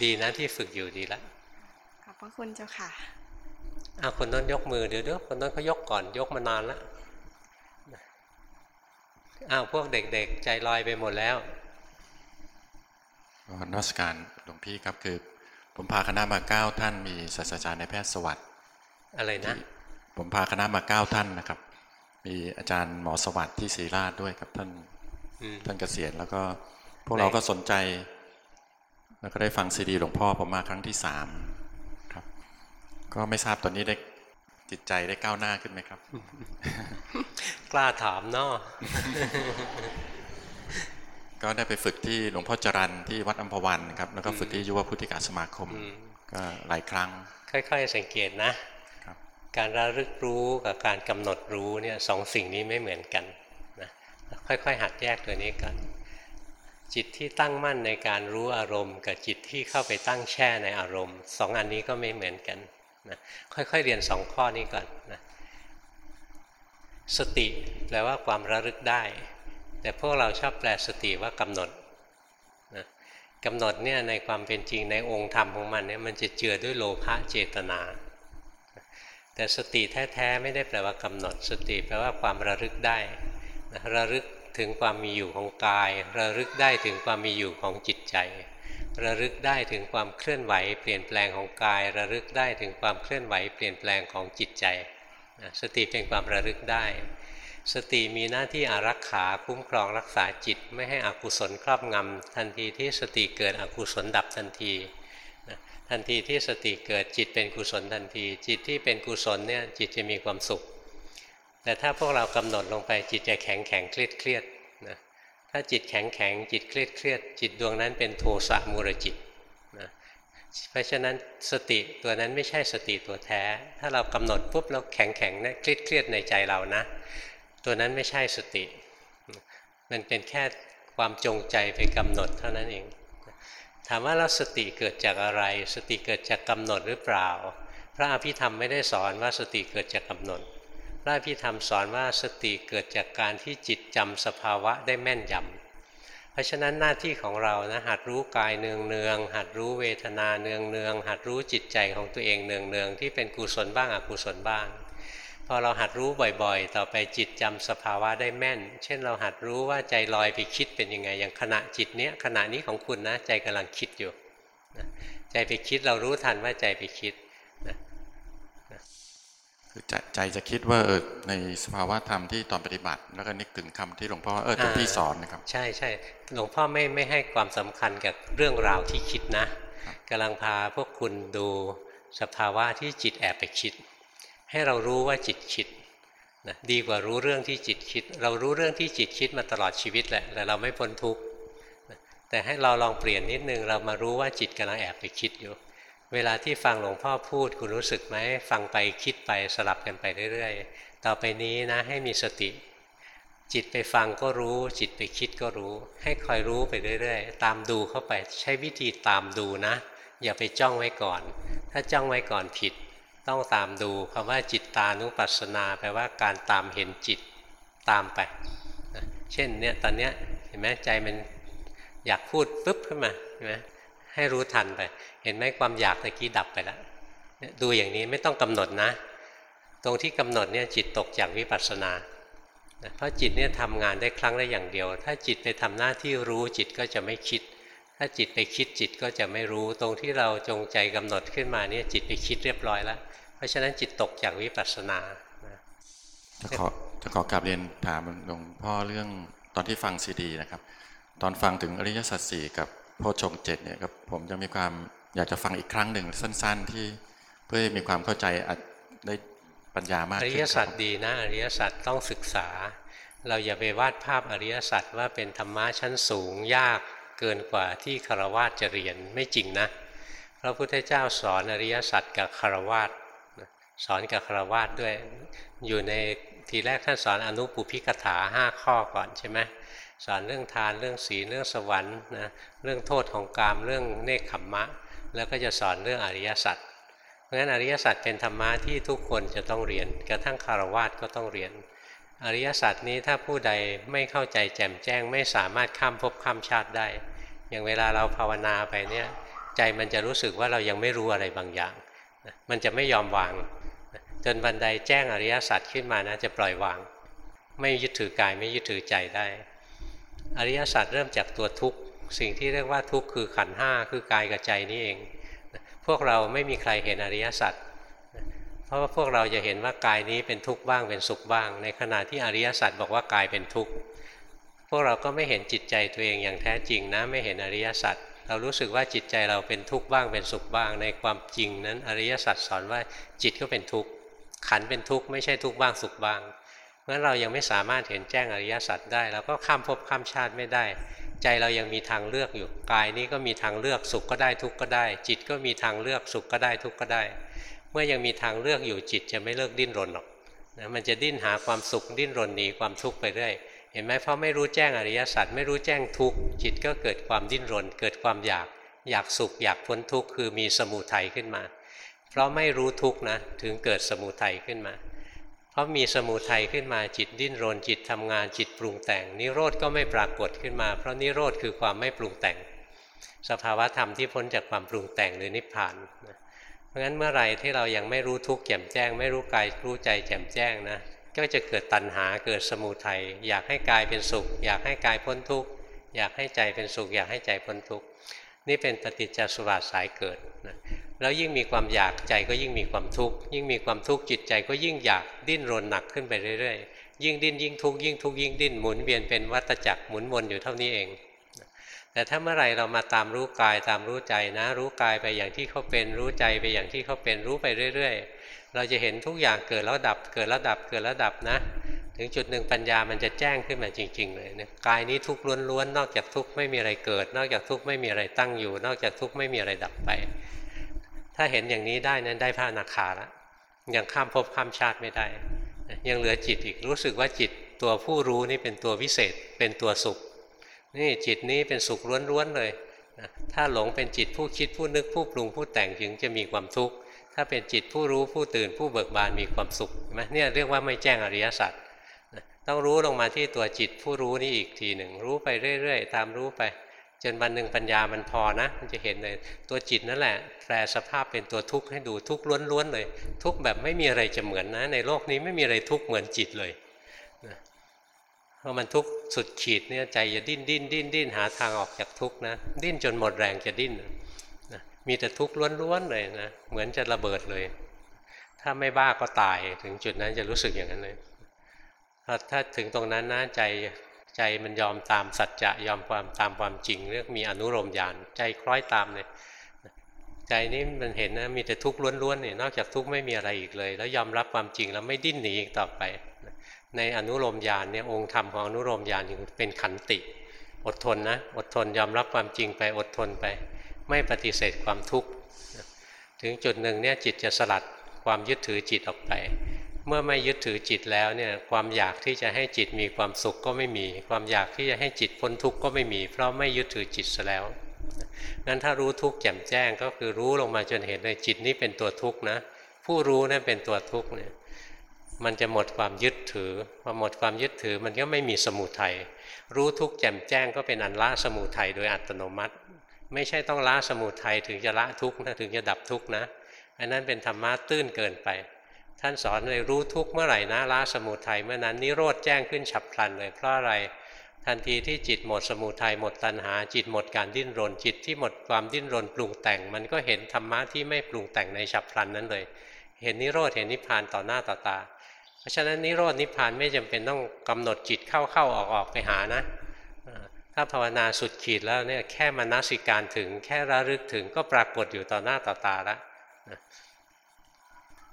ดีนะที่ฝึกอยู่ดีละขอบพระคุณเจ้าค่ะ อ้าวคนนั้นยกมือเดี๋ยวเดี๋ยวคนนั้นเขายกก่อนยกมานานแล้วอ้าวพวกเด็กๆ ใจลอยไปหมดแล้วนมัสการหลวงพี่ครับคือ ผมพาคณะมาเก้าท่านมีศาสตราจารย์ในแพทย์สวัสดิ์อะไรนะ ผมพาคณะมาเก้าท่านนะครับ มีอาจารย์หมอสวัสดิ์ที่ศรีราชด้วยครับท่านอืมท่านเกษียณแล้วก็ พวกเราก็สนใจ แล้วก็ได้ฟังซีดีหลวงพ่อผมมาครั้งที่สามครับ ก็ไม่ทราบตอนนี้ได้จิตใจได้ก้าวหน้าขึ้นไหมครับ กล้าถามเนาะก็ได้ไปฝึกที่หลวงพ่อจรันที่วัดอัมพวันครับ แล้วก็ฝึกที่ยุวพุทธิกาสมาคม ก็หลายครั้ง ค่อยๆสังเกตนะ การระลึกรู้กับการกำหนดรู้เนี่ยสองสิ่งนี้ไม่เหมือนกันนะค่อยๆหัดแยกตัวนี้กัน จิตที่ตั้งมั่นในการรู้อารมณ์ กับจิตที่เข้าไปตั้งแช่ในอารมณ์สองอันนี้ก็ไม่เหมือนกัน นะค่อยๆเรียนสองข้อนี้ก่อนนะสติแปลว่าความระลึกได้ แต่พวกเราชอบแปลสติว่ากำหนดนะกำหนดเนี่ยในความเป็นจริงในองค์ธรรมของมันเนี่ยมันจะเจือด้วยโลภะเจตนา แต่สติแท้ๆไม่ได้แปลว่ากำหนด สติแปลว่าความระลึกได้นะระลึกถึงความมีอยู่ของกาย ระลึกได้ถึงความมีอยู่ของจิตใจ ระลึกได้ถึงความเคลื่อนไหว เปลี่ยนแปลงของกาย ระลึกได้ถึงความเคลื่อนไหว เปลี่ยนแปลงของจิตใจสติเป็นความระลึกได้ สติมีหน้าที่อารักขาคุ้มครองรักษาจิต ไม่ให้อกุศลครอบงำทันทีที่สติเกิดอกุศลดับทันทีทันทีที่สติเกิดจิตเป็นกุศลทันที จิตที่เป็นกุศลเนี่ยจิตจะมีความสุข แต่ถ้าพวกเรากำหนดลงไปจิตจะแข็งแข็งเครียดเครียด ถ้าจิตแข็งแข็งจิตเครียดเครียดจิตดวงนั้นเป็นโทสะมูลจิตนะเพราะฉะนั้นสติตัวนั้นไม่ใช่สติตัวแท้ ถ้าเรากำหนดปุ๊บแล้วแข็งแข็งเนี่ยเครียดเครียดในใจเรานะ ตัวนั้นไม่ใช่สติ มันเป็นแค่ความจงใจไปกำหนดเท่านั้นเอง ถามว่าเราสติเกิดจากอะไร สติเกิดจากกำหนดหรือเปล่า พระอภิธรรมไม่ได้สอนว่าสติเกิดจากกำหนด พระอภิธรรมสอนว่าสติเกิดจากการที่จิตจำสภาวะได้แม่นยำเพราะฉะนั้นหน้าที่ของเรานะหัดรู้กายเนืองเนืองหัดรู้เวทนาเนืองเนืองหัดรู้จิตใจของตัวเองเนืองเนืองที่เป็นกุศลบ้างอกุศลบ้าง พอเราหัดรู้บ่อยๆ ต่อไปจิตจำสภาวะได้แม่น เช่นเราหัดรู้ว่าใจลอยไปคิดเป็นยังไงอย่างขณะจิตเนี้ยขณะนี้ของคุณนะใจกำลังคิดอยู่ใจไปคิดเรารู้ทันว่าใจไปคิดนะ คือใจใจจะคิดว่าเออในสภาวะธรรมที่ตอนปฏิบัติ แล้วก็นึกถึงคำที่หลวงพ่อเออตรงที่สอนนะครับ ใช่ใช่หลวงพ่อไม่ไม่ให้ความสำคัญกับเรื่องราวที่คิดนะกำลังพาพวกคุณดูสภาวะที่จิตแอบไปคิด ให้เรารู้ว่าจิตคิดนะดีกว่ารู้เรื่องที่จิตคิด เรารู้เรื่องที่จิตคิดมาตลอดชีวิตแหละแต่เราไม่พ้นทุกข์นะแต่ให้เราลองเปลี่ยนนิดนึงเรามารู้ว่าจิตกำลังแอบไปคิดอยู่ เวลาที่ฟังหลวงพ่อพูดคุณรู้สึกไหมฟังไปคิดไปสลับกันไปเรื่อยๆ ต่อไปนี้นะให้มีสติ จิตไปฟังก็รู้ จิตไปคิดก็รู้ ให้คอยรู้ไปเรื่อยๆ ตามดูเข้าไปใช้วิธีตามดูนะ อย่าไปจ้องไว้ก่อน ถ้าจ้องไว้ก่อนผิด ต้องตามดูคำว่าจิตตานุปัสสนาแปลว่าการตามเห็นจิตตามไปนะเช่นเนี่ยตอนเนี้ยเห็นไหมใจมันอยากพูดปุ๊บขึ้นมาเห็นไหม ให้รู้ทันไป เห็นไหมความอยากตะกี้ดับไปแล้วดูอย่างนี้ไม่ต้องกำหนดนะ ตรงที่กำหนดเนี่ยจิตตกจากวิปัสสนาเพราะจิตเนี่ยทำงานได้ครั้งละอย่างเดียว ถ้าจิตไปทำหน้าที่รู้จิตก็จะไม่คิด ถ้าจิตไปคิดจิตก็จะไม่รู้ ตรงที่เราจงใจกำหนดขึ้นมาเนี่ยจิตไปคิดเรียบร้อยแล้ว เพราะฉะนั้นจิตตกจากวิปัสสนาจะขอจะขอกลับเรียนถามหลวงพ่อเรื่องตอนที่ฟังซีดีนะครับ ตอนฟังถึงอริยสัจสี่กับ โพชฌงเจ็ดเนี่ยครับผมจะมีความอยากจะฟังอีกครั้งหนึ่งสั้น ๆ ที่เพื่อให้มีความเข้าใจอาจได้ปัญญามากอขึ้นริยสัจดีนะอริยสัจต้องศึกษา เราอย่าไปวาดภาพอริยสัจว่าเป็นธรรมะชั้นสูงยากเกินกว่าที่คารวะจะเรียนไม่จริงนะพระพุทธเจ้าสอนอริยสัจกับคารวะสอนกับคารวะด้วยอยู่ในทีแรกท่านสอนอนุปุพิกถาห้าข้อก่อนใช่ไหม สอนเรื่องทานเรื่องศีลเรื่องสวรรค์นะเรื่องโทษของกามเรื่องเนคขมมะ แล้วก็จะสอนเรื่องอริยสัจเพราะฉะนั้นอริยสัจเป็นธรรมะที่ทุกคนจะต้องเรียน กระทั่งคารวะก็ต้องเรียน อริยสัจนี้ถ้าผู้ใดไม่เข้าใจแจ่มแจ้ง ไม่สามารถข้ามภพข้ามชาติได้ อย่างเวลาเราภาวนาไปเนี่ยใจมันจะรู้สึกว่าเรายังไม่รู้อะไรบางอย่าง มันจะไม่ยอมวาง จนบันไดแจ้งอริยสัจขึ้นมานะจะปล่อยวาง ไม่ยึดถือกายไม่ยึดถือใจได้ อริยสัจเริ่มจากตัวทุกข์ สิ่งที่เรียกว่าทุกข์คือขันห้าคือกายกับใจนี่เอง พวกเราไม่มีใครเห็นอริยสัจเพราะว่าพวกเราจะเห็นว่ากายนี้เป็นทุกข์บ้างเป็นสุขบ้าง ในขณะที่อริยสัจบอกว่ากายเป็นทุกข์พวกเราก็ไม่เห็นจิตใจตัวเองอย่างแท้จริงนะไม่เห็นอริยสัจเรารู้สึกว่าจิตใจเราเป็นทุกข์บ้างเป็นสุขบ้าง ในความจริงนั้นอริยสัจสอนว่าจิตก็เป็นทุกข์ขันเป็นทุกข์ไม่ใช่ทุกข์บ้างสุขบ้าง เพราะเรายังไม่สามารถเห็นแจ้งอริยสัจได้เราก็ข้ามภพข้ามชาติไม่ได้ ใจเรายังมีทางเลือกอยู่กายนี้ก็มีทางเลือกสุขก็ได้ทุกข์ก็ได้ จิตก็มีทางเลือกสุขก็ได้ทุกข์ก็ได้ เมื่อยังมีทางเลือกอยู่จิตจะไม่เลิกดิ้นรนหรอกนะมันจะดิ้นหาความสุขดิ้นรนหนีความทุกข์ไปเรื่อยเห็นไหมเพราะไม่รู้แจ้งอริยสัจไม่รู้แจ้งทุกข์จิตก็เกิดความดิ้นรน เกิดความอยากอยากสุขอยากพ้นทุกข์คือมีสมุทัยขึ้นมา เพราะไม่รู้ทุกข์นะถึงเกิดสมุทัยขึ้นมา เพราะมีสมุทัยขึ้นมาจิตดิ้นรนจิตทำงานจิตปรุงแต่ง นิโรธก็ไม่ปรากฏขึ้นมา เพราะนิโรธคือความไม่ปรุงแต่ง สภาวะธรรมที่พ้นจากความปรุงแต่งหรือนิพพานนะเพราะฉะนั้นเมื่อไรที่เรายังไม่รู้ทุกข์แจ่มแจ้ง ไม่รู้กายรู้ใจแจ่มแจ้งนะก็จะเกิดตัณหาเกิดสมุทัยอยากให้กายเป็นสุข อยากให้กายพ้นทุกข์อยากให้ใจเป็นสุข อยากให้ใจพ้นทุกข์นี่เป็นปฏิจจสุราสายเกิดนะ แล้วยิ่งมีความอยากใจก็ยิ่งมีความทุกข์ยิ่งมีความทุกข์จิตใจก็ยิ่งอยากดิ้นรนหนักขึ้นไปเรื่อยๆ ยิ่งดิ้นยิ่งทุกข์ยิ่งทุกข์ยิ่งดิ้นหมุนเวียนเป็นวัฏจักรหมุนวนอยู่เท่านี้เอง แต่ถ้าเมื่อไรเรามาตามรู้กายตามรู้ใจนะ รู้กายไปอย่างที่เขาเป็นรู้ใจไปอย่างที่เขาเป็นรู้ไปเรื่อย ๆ เราจะเห็นทุกอย่างเกิดแล้วดับเกิดแล้วดับเกิดแล้วดับนะ ถึงจุดหนึ่งปัญญามันจะแจ้งขึ้นมาจริง ๆ เลยนะกายนี้ทุกข์ล้วนๆนอกจากทุกข์ไม่มีอะไรเกิด นอกจากทุกข์ไม่มีอะไรตั้งอยู่ นอกจากทุกข์ไม่มีอะไรดับไป ถ้าเห็นอย่างนี้ได้นั้นได้พระอนาคาแล้วยังข้ามภพข้ามชาติไม่ได้ ยังเหลือจิตอีกรู้สึกว่าจิตตัวผู้รู้นี่เป็นตัววิเศษ เป็นตัวสุข นี่จิตนี้เป็นสุขล้วนๆเลยนะถ้าหลงเป็นจิตผู้คิดผู้นึกผู้ปรุงผู้แต่งถึงจะมีความทุกข์ ถ้าเป็นจิตผู้รู้ผู้ตื่นผู้เบิกบานมีความสุขใช่ไหมเนี่ยเรียกว่าไม่แจ้งอริยสัจต้องรู้ลงมาที่ตัวจิตผู้รู้นี่อีกทีหนึ่งรู้ไปเรื่อย ๆ ตามรู้ไป จนวันหนึ่งปัญญามันพอนะ มันจะเห็นเลยตัวจิตนั่นแหละแปลสภาพเป็นตัวทุกข์ให้ดูทุกข์ล้วนๆเลย ทุกข์แบบไม่มีอะไรจะเหมือนนะ ในโลกนี้ไม่มีอะไรทุกข์เหมือนจิตเลยนะพอมันทุกข์สุดขีดเนี่ยใจจะดิ้นดิ้นดิ้นดิ้นหาทางออกจากทุกข์นะดิ้นจนหมดแรงจะดิ้นนะมีแต่ทุกข์ล้วนๆเลยนะเหมือนจะระเบิดเลย ถ้าไม่บ้าก็ตายถึงจุดนั้นจะรู้สึกอย่างนั้นเลยถ้าถึงตรงนั้นนะใจ ใจมันยอมตามสัจจะยอมความตามความจริง เรียกมีอนุโลมญาณใจคล้อยตามเลยใจนี้มันเห็นนะมีแต่ทุกข์ล้วนๆเนี่ยนอกจากทุกข์ไม่มีอะไรอีกเลย แล้วยอมรับความจริงแล้วไม่ดิ้นหนีอีกต่อไป ในอนุโลมญาณเนี่ยองค์ธรรมของอนุโลมญาณเป็นขันติ อดทนนะอดทนยอมรับความจริงไปอดทนไป ไม่ปฏิเสธความทุกข์ถึงจุดหนึ่งเนี่ยจิตจะสลัดความยึดถือจิตออกไป เมื่อไม่ยึดถือจิตแล้วเนี่ยความอยากที่จะให้จิตมีความสุขก็ไม่มี ความอยากที่จะให้จิตพ้นทุกข์ก็ไม่มี เพราะไม่ยึดถือจิตซะแล้วงั้นถ้ารู้ทุกข์แจ่มแจ้งก็คือรู้ลงมาจนเห็นเลยจิตนี้เป็นตัวทุกข์นะ ผู้รู้นั่นเป็นตัวทุกข์เนี่ยมันจะหมดความยึดถือพอหมดความยึดถือมันก็ไม่มีสมุทัยรู้ทุกข์แจ่มแจ้งก็เป็นอันละสมุทัยโดยอัตโนมัติ ไม่ใช่ต้องละสมุทัยถึงจะละทุกข์นะถึงจะดับทุกข์นะอันนั้นเป็นธรรมะตื้นเกินไป ท่านสอนเลยรู้ทุกเมื่อไหร่นะละสมุทัยเมื่อนั้นนิโรธแจ้งขึ้นฉับพลันเลยเพราะอะไรทันทีที่จิตหมดสมุทัยหมดตัณหา จิตหมดการดิ้นรน จิตที่หมดความดิ้นรนปรุงแต่ง มันก็เห็นธรรมะที่ไม่ปรุงแต่งในฉับพลันนั้นเลย เห็นนิโรธเห็นนิพพานต่อหน้าต่อตา เพราะฉะนั้นนิโรธนิพพานไม่จำเป็นต้องกำหนดจิตเข้าเข้าออกออกไปหานะถ้าภาวนาสุดขีดแล้วเนี่ยแค่มานาสิการถึงแค่ระลึกถึงก็ปรากฏอยู่ต่อหน้าต่อตาแล้วนะ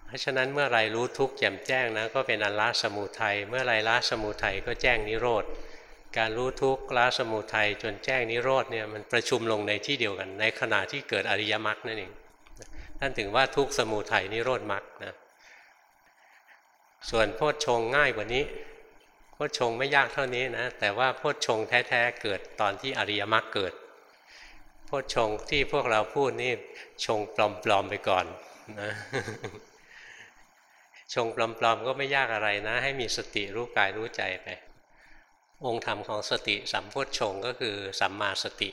เพราะฉะนั้นเมื่อไรรู้ทุกข์แจ่มแจ้งนะก็เป็นอันละสมุทัยเมื่อไรละสมุทัยก็แจ้งนิโรธการรู้ทุกข์ละสมุทัยจนแจ้งนิโรธเนี่ยมันประชุมลงในที่เดียวกัน ในขณะที่เกิดอริยมรรคนั่นเองท่านถึงว่าทุกข์สมุทัยนิโรธมรรคนะส่วนโพชฌงง่ายกว่านี้โพชฌงไม่ยากเท่านี้นะแต่ว่าโพชฌงแท้ๆเกิดตอนที่อริยมรรคเกิดโพชฌงที่พวกเราพูดนี่ชงปลอมๆไปก่อนนะ ชงปลอมๆก็ไม่ยากอะไรนะ ให้มีสติรู้กายรู้ใจไป องค์ธรรมของสติสัมโพชฌงก็คือสัมมาสติ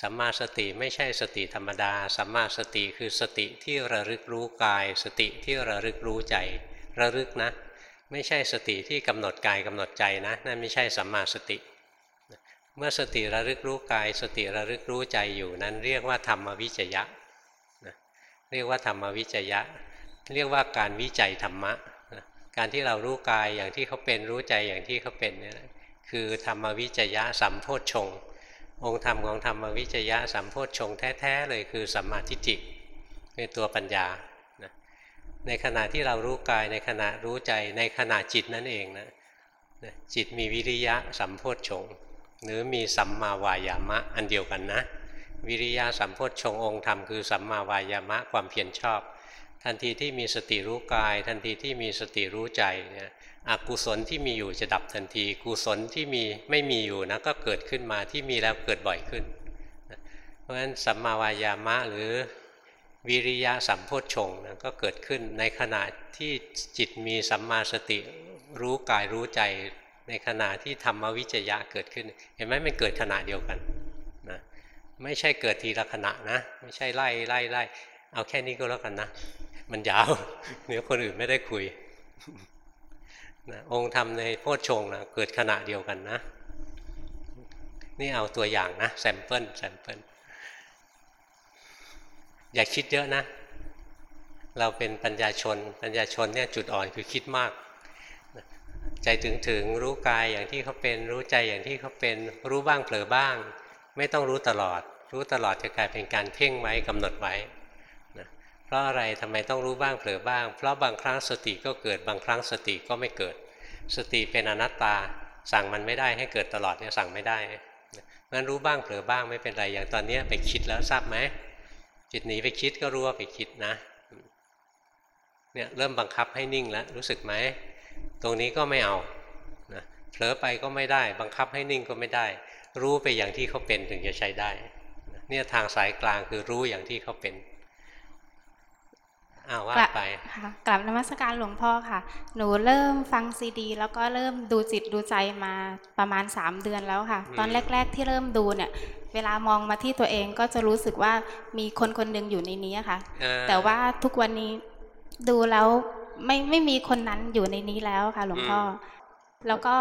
สัมมาสติไม่ใช่สติธรรมดา สัมมาสติคือสติที่ระลึกรู้กาย สติที่ระลึกรู้ใจ ระลึกนะ ไม่ใช่สติที่กำหนดกายกำหนดใจนะนั่นไม่ใช่สัมมาสติ เมื่อสติระลึกรู้กาย สติระลึกรู้ใจอยู่นั้นเรียกว่าธรรมวิจยะเรียกว่าธรรมวิจยะ เรียกว่าการวิจัยธรรมะ การที่เรารู้กายอย่างที่เขาเป็นรู้ใจอย่างที่เขาเป็นเนี่ยคือธรรมวิจยะสัมโพชฌงค์องค์ธรรมของธรรมวิจยะสัมโพชฌงค์แท้ๆเลยคือสัมมาทิฏฐิเป็นตัวปัญญาในขณะที่เรารู้กายในขณะรู้ใจในขณะจิตนั่นเองนะจิตมีวิริยะสัมโพชฌงค์หรือมีสัมมาวายามะอันเดียวกันนะ วิริยะสัมโพชฌงค์องค์ธรรมคือสัมมาวายามะความเพียรชอบ ทันทีที่มีสติรู้กาย ทันทีที่มีสติรู้ใจเนี่ยอกุศลที่มีอยู่จะดับทันที กุศลที่มีไม่มีอยู่นะก็เกิดขึ้นมาที่มีแล้วเกิดบ่อยขึ้น เพราะฉะนั้นสัมมาวายามะหรือวิริยะสัมโพชฌงนะก็เกิดขึ้นในขณะที่จิตมีสัมมาสติรู้กายรู้ใจ ในขณะที่ธรรมวิจยะเกิดขึ้น เห็นไหมมันเกิดขณะเดียวกันนะไม่ใช่เกิดทีละขณะนะ ไม่ใช่ไล่ไล่ไล่เอาแค่นี้ก็แล้วกันนะ มันยาว เดี๋ยวคนอื่นไม่ได้คุยนะองค์ธรรมในโพชฌงค์นะเกิดขณะเดียวกันนะ นี่เอาตัวอย่างนะ sample sample อย่าคิดเยอะนะ เราเป็นปัญญาชน ปัญญาชนเนี่ยจุดอ่อนคือคิดมาก ใจถึงถึงรู้กายอย่างที่เขาเป็น รู้ใจอย่างที่เขาเป็น รู้บ้างเผลอบ้าง ไม่ต้องรู้ตลอด รู้ตลอดจะกลายเป็นการเพ่งไว้กำหนดไว้ ราะอะไรทำไมต้องรู้บ้างเผลอบ้าง เพราะบางครั้งสติก็เกิดบางครั้งสติก็ไม่เกิด สติเป็นอนัตตาสั่งมันไม่ได้ให้เกิดตลอดเนี่ยสั่งไม่ได้งั้นรู้บ้างเผลอบ้างไม่เป็นไรอย่างตอนนี้ไปคิดแล้วทราบไหมจิตหนีไปคิดก็รู้ว่าไปคิดนะเนี่ยเริ่มบังคับให้นิ่งแล้วรู้สึกไหมตรงนี้ก็ไม่เอานะเผลอไปก็ไม่ได้ บังคับให้นิ่งก็ไม่ได้ รู้ไปอย่างที่เขาเป็นถึงจะใช้ได้เนี่ยทางสายกลางคือรู้อย่างที่เขาเป็น อ้าวว่าไปค่ะกลับนมัสการหลวงพ่อค่ะ หนูเริ่มฟังซีดี แล้วก็เริ่มดูจิตดูใจมาประมาณ 3 เดือนแล้วค่ะ ตอนแรก ๆ ที่เริ่มดูเนี่ย เวลามองมาที่ตัวเองก็จะรู้สึกว่ามีคนคนหนึ่งอยู่ในนี้ค่ะ แต่ว่าทุกวันนี้ดูแล้วไม่ไม่มีคนนั้นอยู่ในนี้แล้วค่ะ หลวงพ่อ แล้วก็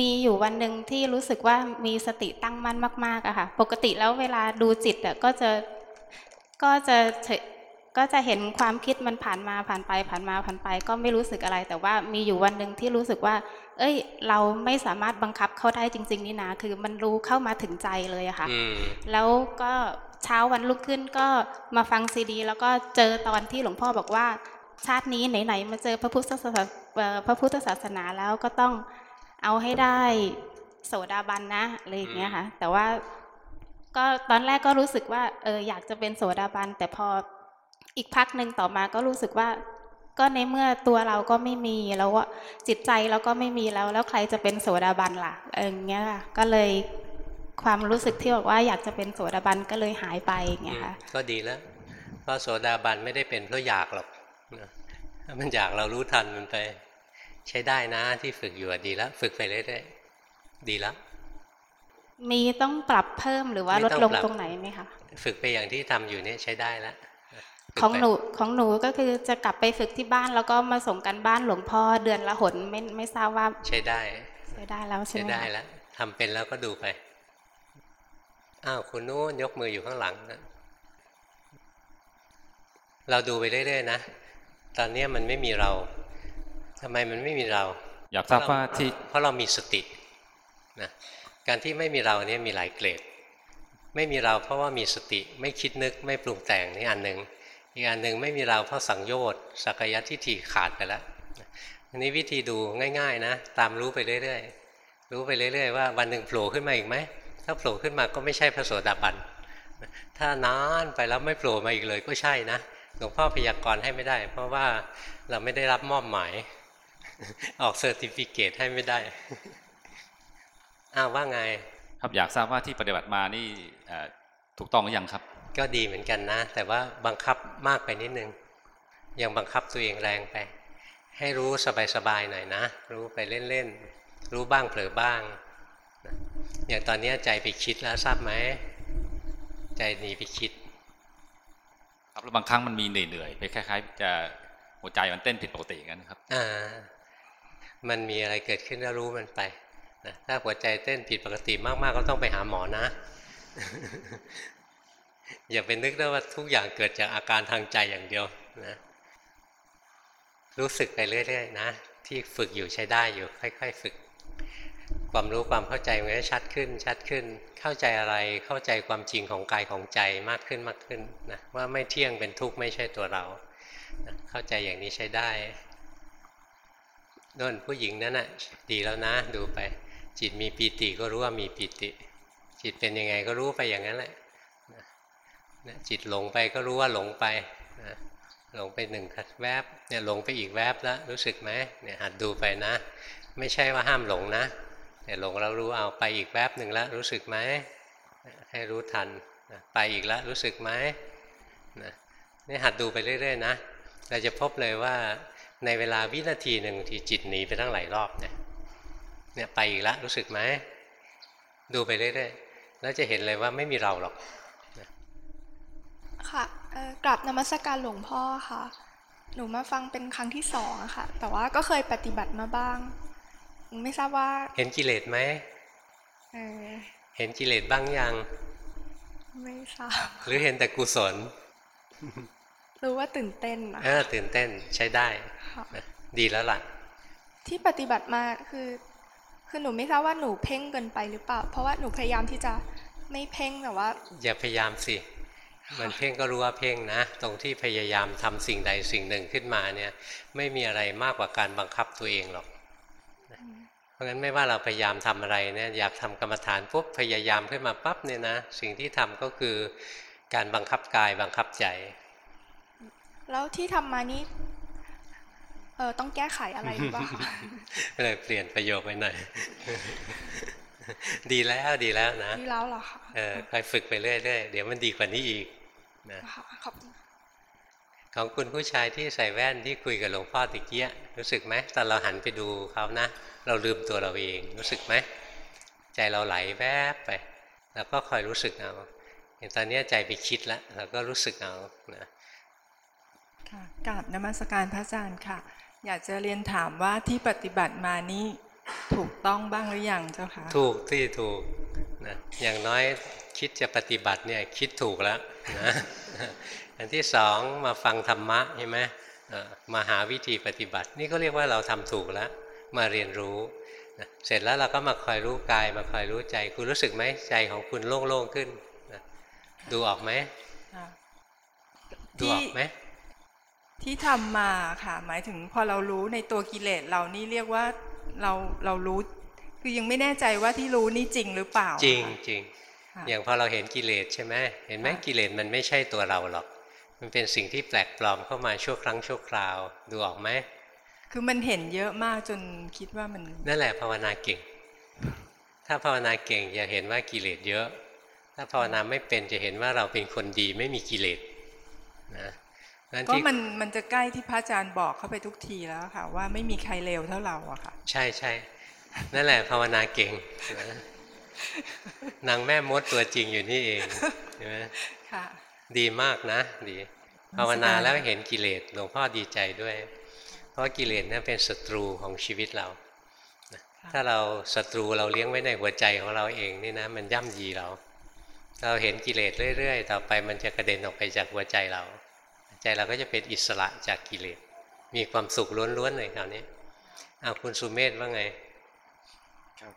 มีอยู่วันหนึ่งที่รู้สึกว่ามีสติตั้งมั่นมากๆอะค่ะ ปกติแล้วเวลาดูจิตอะก็จะก็จะ ก็จะเห็นความคิดมันผ่านมาผ่านไปผ่านมาผ่านไป ก็ไม่รู้สึกอะไร แต่ว่ามีอยู่วันหนึ่งที่รู้สึกว่า เอ้ย เราไม่สามารถบังคับเขาได้จริง ๆ นี่นะคือมันรู้เข้ามาถึงใจเลยอะค่ะ แล้วก็เช้าวันลุกขึ้นก็มาฟังซีดี แล้วก็เจอตอนที่หลวงพ่อบอกว่า ชาตินี้ไหนๆมาเจอพระพุทธศาสนาพระพุทธศาสนาแล้วก็ต้องเอาให้ได้โสดาบันนะอะไรอย่างเงี้ยค่ะ แต่ว่าก็ตอนแรกก็รู้สึกว่าเอออยากจะเป็นโสดาบันแต่พอ อีกพักหนึ่งต่อมาก็รู้สึกว่าก็ในเมื่อตัวเราก็ไม่มีแล้วจิตใจเราก็ไม่มีแล้ว แล้วใครจะเป็นโสดาบันล่ะอย่างเงี้ยก็เลยความรู้สึกที่บอกว่าอยากจะเป็นโสดาบันก็เลยหายไปอย่างเงี้ยค่ะก็ดีแล้วเพราะโสดาบันไม่ได้เป็นเพราะอยากหรอกถ้ามันอยากเรารู้ทันมันไป ใช้ได้นะที่ฝึกอยู่ดีแล้ว ฝึกไปเรื่อยๆดีแล้วมีต้องปรับเพิ่มหรือว่าลดลงตรงไหนไหมคะฝึกไปอย่างที่ทำอยู่เนี่ยใช้ได้แล้ว ของหนูของหนูก็คือจะกลับไปฝึกที่บ้านแล้วก็มาส่งกันบ้านหลวงพ่อเดือนละหนไม่ไม่ทราบว่า ใช้ได้ใช้ได้แล้วใช่ไหมใช้ได้แล้วทำเป็นแล้วก็ดูไปอ้าวคุณนู้นยกมืออยู่ข้างหลังนะเราดูไปเรื่อยๆนะตอนนี้มันไม่มีเราทำไมมันไม่มีเรา อยากทราบว่าที่เพราะเรามีสตินะการที่ไม่มีเราเนี่ยมีหลายเกรด ไม่มีเราเพราะว่ามีสติ ไม่คิดนึกไม่ปรุงแต่งนี่อันหนึ่ง อีกอันหนึ่งไม่มีเราเพราะสังโยชน์สักยะทิฏฐิขาดไปแล้วอันนี้วิธีดูง่าย ๆ นะ ตามรู้ไปเรื่อยๆรู้ไปเรื่อย ๆ ว่าวันหนึ่งโผล่ขึ้นมาอีกไหมถ้าโผล่ขึ้นมาก็ไม่ใช่พระโสดาบันถ้านานไปแล้วไม่โผล่มาอีกเลยก็ใช่นะหลวงพ่อพยากรณ์ให้ไม่ได้ เพราะว่าเราไม่ได้รับมอบหมาย ออกเซอร์ติฟิเคตให้ไม่ได้อ้าวว่าไง ครับอยากทราบว่าที่ปฏิบัติมานี่ถูกต้องหรือยังครับ ก็ดีเหมือนกันนะ แต่ว่าบังคับมากไปนิดนึง ยังบังคับตัวเองแรงไป ให้รู้สบายๆหน่อยนะ รู้ไปเล่นๆ รู้บ้างเผลอบ้างนะอย่างตอนนี้ใจไปคิดแล้วทราบไหม ใจหนีไปคิด ครับแล้วบางครั้งมันมีเหนื่อยๆ ไปคล้ายๆ จะหัวใจมันเต้นผิดปกติอย่างนั้นครับ อ่า มันมีอะไรเกิดขึ้นแล้วรู้มันไปนะถ้าหัวใจเต้นผิดปกติมากๆ ก็ต้องไปหาหมอนะ อย่าไปนึกได้ว่าทุกอย่างเกิดจากอาการทางใจอย่างเดียวนะรู้สึกไปเรื่อยๆนะ ที่ฝึกอยู่ใช้ได้อยู่ค่อย ๆ ฝึก ความรู้ความเข้าใจมันก็ชัดขึ้น ชัดขึ้น เข้าใจอะไรเข้าใจความจริงของกายของใจมากขึ้นมากขึ้นนะว่าไม่เที่ยงเป็นทุกข์ไม่ใช่ตัวเรานะเข้าใจอย่างนี้ใช้ได้นนผู้หญิงนั่นน่ะดีแล้วนะดูไป จิตมีปีติก็รู้ว่ามีปีติ จิตเป็นยังไงก็รู้ไปอย่างนั้นแหละ จิตหลงไปก็รู้ว่าหลงไปนะหลงไปหนึ่งแวบเนี่ยหลงไปอีกแวบแล้วรู้สึกไหมเนี่ยหัดดูไปนะ ไม่ใช่ว่าห้ามหลงนะแต่หลงเรารู้เอาไปอีกแวบหนึ่งแล้วรู้สึกไหมให้รู้ทันนะไปอีกแล้วรู้สึกไหมนะนี่หัดดูไปเรื่อยๆนะเราจะพบเลยว่าในเวลาวินาทีหนึ่งที่จิตหนีไปตั้งหลายรอบเนี่ยเนี่ยไปอีกแล้วรู้สึกไหมดูไปเรื่อยๆแล้วจะเห็นเลยว่าไม่มีเราหรอก ค่ะเอ่อกราบนมัสการหลวงพ่อค่ะ หนูมาฟังเป็นครั้งที่สองอะค่ะ แต่ว่าก็เคยปฏิบัติมาบ้าง ไม่ทราบว่า เห็นกิเลสไหมเออเห็นกิเลสบ้างยัง ไม่ทราบ หรือเห็นแต่กุศล รู้ว่าตื่นเต้นนะเออตื่นเต้นใช้ได้ค่ะนะดีแล้วล่ะ ที่ปฏิบัติมาคือ คือหนูไม่ทราบว่าหนูเพ่งเกินไปหรือเปล่า เพราะว่าหนูพยายามที่จะไม่เพ่งแต่ว่า อย่าพยายามสิ มันเพ่งก็รู้ว่าเพ่งนะ ตรงที่พยายามทำสิ่งใดสิ่งหนึ่งขึ้นมาเนี่ยไม่มีอะไรมากกว่าการบังคับตัวเองหรอกนะเพราะงั้นไม่ว่าเราพยายามทำอะไรเนี่ยอยากทำกรรมฐานปุ๊บพยายามขึ้นมาปั๊บเนี่ยนะ สิ่งที่ทำก็คือการบังคับกายบังคับใจ แล้วที่ทำมานี้เออต้องแก้ไขอะไรหรือเปล่าคะเลยเปลี่ยนประโยคไปหน่อยดีแล้วดีแล้วนะที่แล้วเหรอคะเออคอยฝึกไปเรื่อยๆเดี๋ยวมันดีกว่านี้อีก นะค่ะขอบคุณของคุณผู้ชายที่ใส่แว่นที่คุยกับหลวงพ่อตะเกียรู้สึกไหมตอนเราหันไปดูเขานะ เราลืมตัวเราเองรู้สึกไหมใจเราไหลแวบไปเราก็คอยรู้สึกเอาอย่างตอนนี้ใจไปคิดแล้วเราก็รู้สึกเอานะค่ะกราบนมัสการพระอาจารย์ค่ะ อยากจะเรียนถามว่าที่ปฏิบัติมานี่ ถูกต้องบ้างหรือยังเจ้าคะถูกที่ถูกนะอย่างน้อยคิดจะปฏิบัติเนี่ยคิดถูกแล้วนะอันที่สองมาฟังธรรมะใช่ไหมเอ่อมาหาวิธีปฏิบัติ นี่ก็เรียกว่าเราทำถูกแล้วมาเรียนรู้นะเสร็จแล้วเราก็มาคอยรู้กาย มาคอยรู้ใจ คุณรู้สึกไหมใจของคุณโล่งๆขึ้นนะดูออกไหมค่ะดูออกไหมที่ทำมาค่ะ หมายถึงพอเรารู้ในตัวกิเลสเรานี่เรียกว่า เราเรารู้คือยังไม่แน่ใจว่าที่รู้นี่จริงหรือเปล่า จริงค่ะจริงค่ะอย่างพอเราเห็นกิเลสใช่ไหมเห็นไหมกิเลสมันไม่ใช่ตัวเราหรอก มันเป็นสิ่งที่แปลกปลอมเข้ามาชั่วครั้งชั่วคราวดูออกไหมคือมันเห็นเยอะมากจนคิดว่ามัน นั่นแหละภาวนาเก่ง ถ้าภาวนาเก่งจะเห็นว่ากิเลสเยอะ ถ้าภาวนาไม่เป็นจะเห็นว่าเราเป็นคนดีไม่มีกิเลสนะนั่น ก็ที่มันมันจะใกล้ที่พระอาจารย์บอกเข้าไปทุกทีแล้วค่ะ ว่าไม่มีใครเลวเท่าเราอะค่ะ ใช่ใช่นั่นแหละภาวนาเก่งนะนางแม่มดตัวจริงอยู่นี่เองใช่ไหมค่ะ ดีมากนะ ดี ภาวนาแล้วเห็นกิเลสหลวงพ่อดีใจด้วย เพราะกิเลสนั่นเป็นศัตรูของชีวิตเรานะถ้าเราศัตรูเราเลี้ยงไว้ในหัวใจของเราเองนี่นะ มันย่ำยีเรา เราเห็นกิเลสเรื่อยๆ ต่อไปมันจะกระเด็นออกไปจากหัวใจเรา ใจเราก็จะเป็นอิสระจากกิเลส มีความสุขล้วนๆเลยคราวนี้เอาคุณสุเมธว่าไงครับ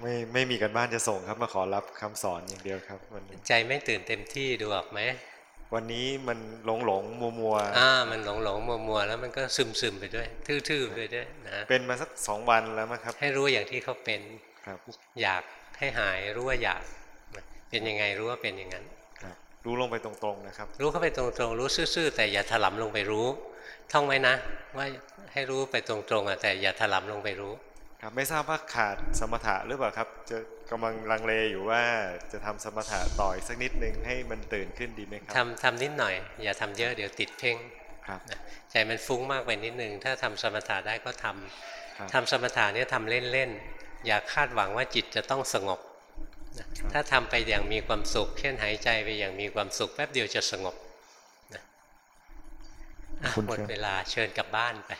ไม่ไม่มีกันบ้านจะส่งครับมาขอรับคำสอนอย่างเดียวครับวันนี้ใจไม่ตื่นเต็มที่ดูออกไหมวันนี้มันหลงหลงมัวมัวๆอ่ามันหลงหลงมัวมัวๆแล้วมันก็ซึมซึมๆไปด้วย ทื่อๆไปด้วยนะเป็นมาสักสองวันแล้วมั้งครับ ให้รู้อย่างที่เขาเป็นครับ อยากให้หายรู้ว่าอยาก เป็นยังไงรู้ว่าเป็นอย่างนั้นค รับรู้ลงไปตรงๆนะครับ รู้เข้าไปตรงๆ รู้ซื่อๆแต่อย่าถลำลงไปรู้ ท่องไว้นะ ว่าให้รู้ไปตรงๆอะแต่อย่าถลำลงไปรู้ ครับไม่ทราบว่าขาดสมถะหรือเปล่าครับ จะกำลังลังเลอยู่ว่าจะทำสมถะต่ออีกสักนิดนึงให้มันตื่นขึ้นดีไหมครับทำทำนิดหน่อย อย่าทำเยอะเดี๋ยวติดเพ่งครับนะใจมันฟุ้งมากไปนิดนึงถ้าทำสมถะได้ก็ทำครับทำสมถะเนี่ยทำเล่นๆอย่าคาดหวังว่าจิตจะต้องสงบนะ ถ้าทำไปอย่างมีความสุข เช่นหายใจไปอย่างมีความสุขแป๊บเดียวจะสงบนะอะขอบคุณหมดครับเวลาเชิญกลับบ้านไป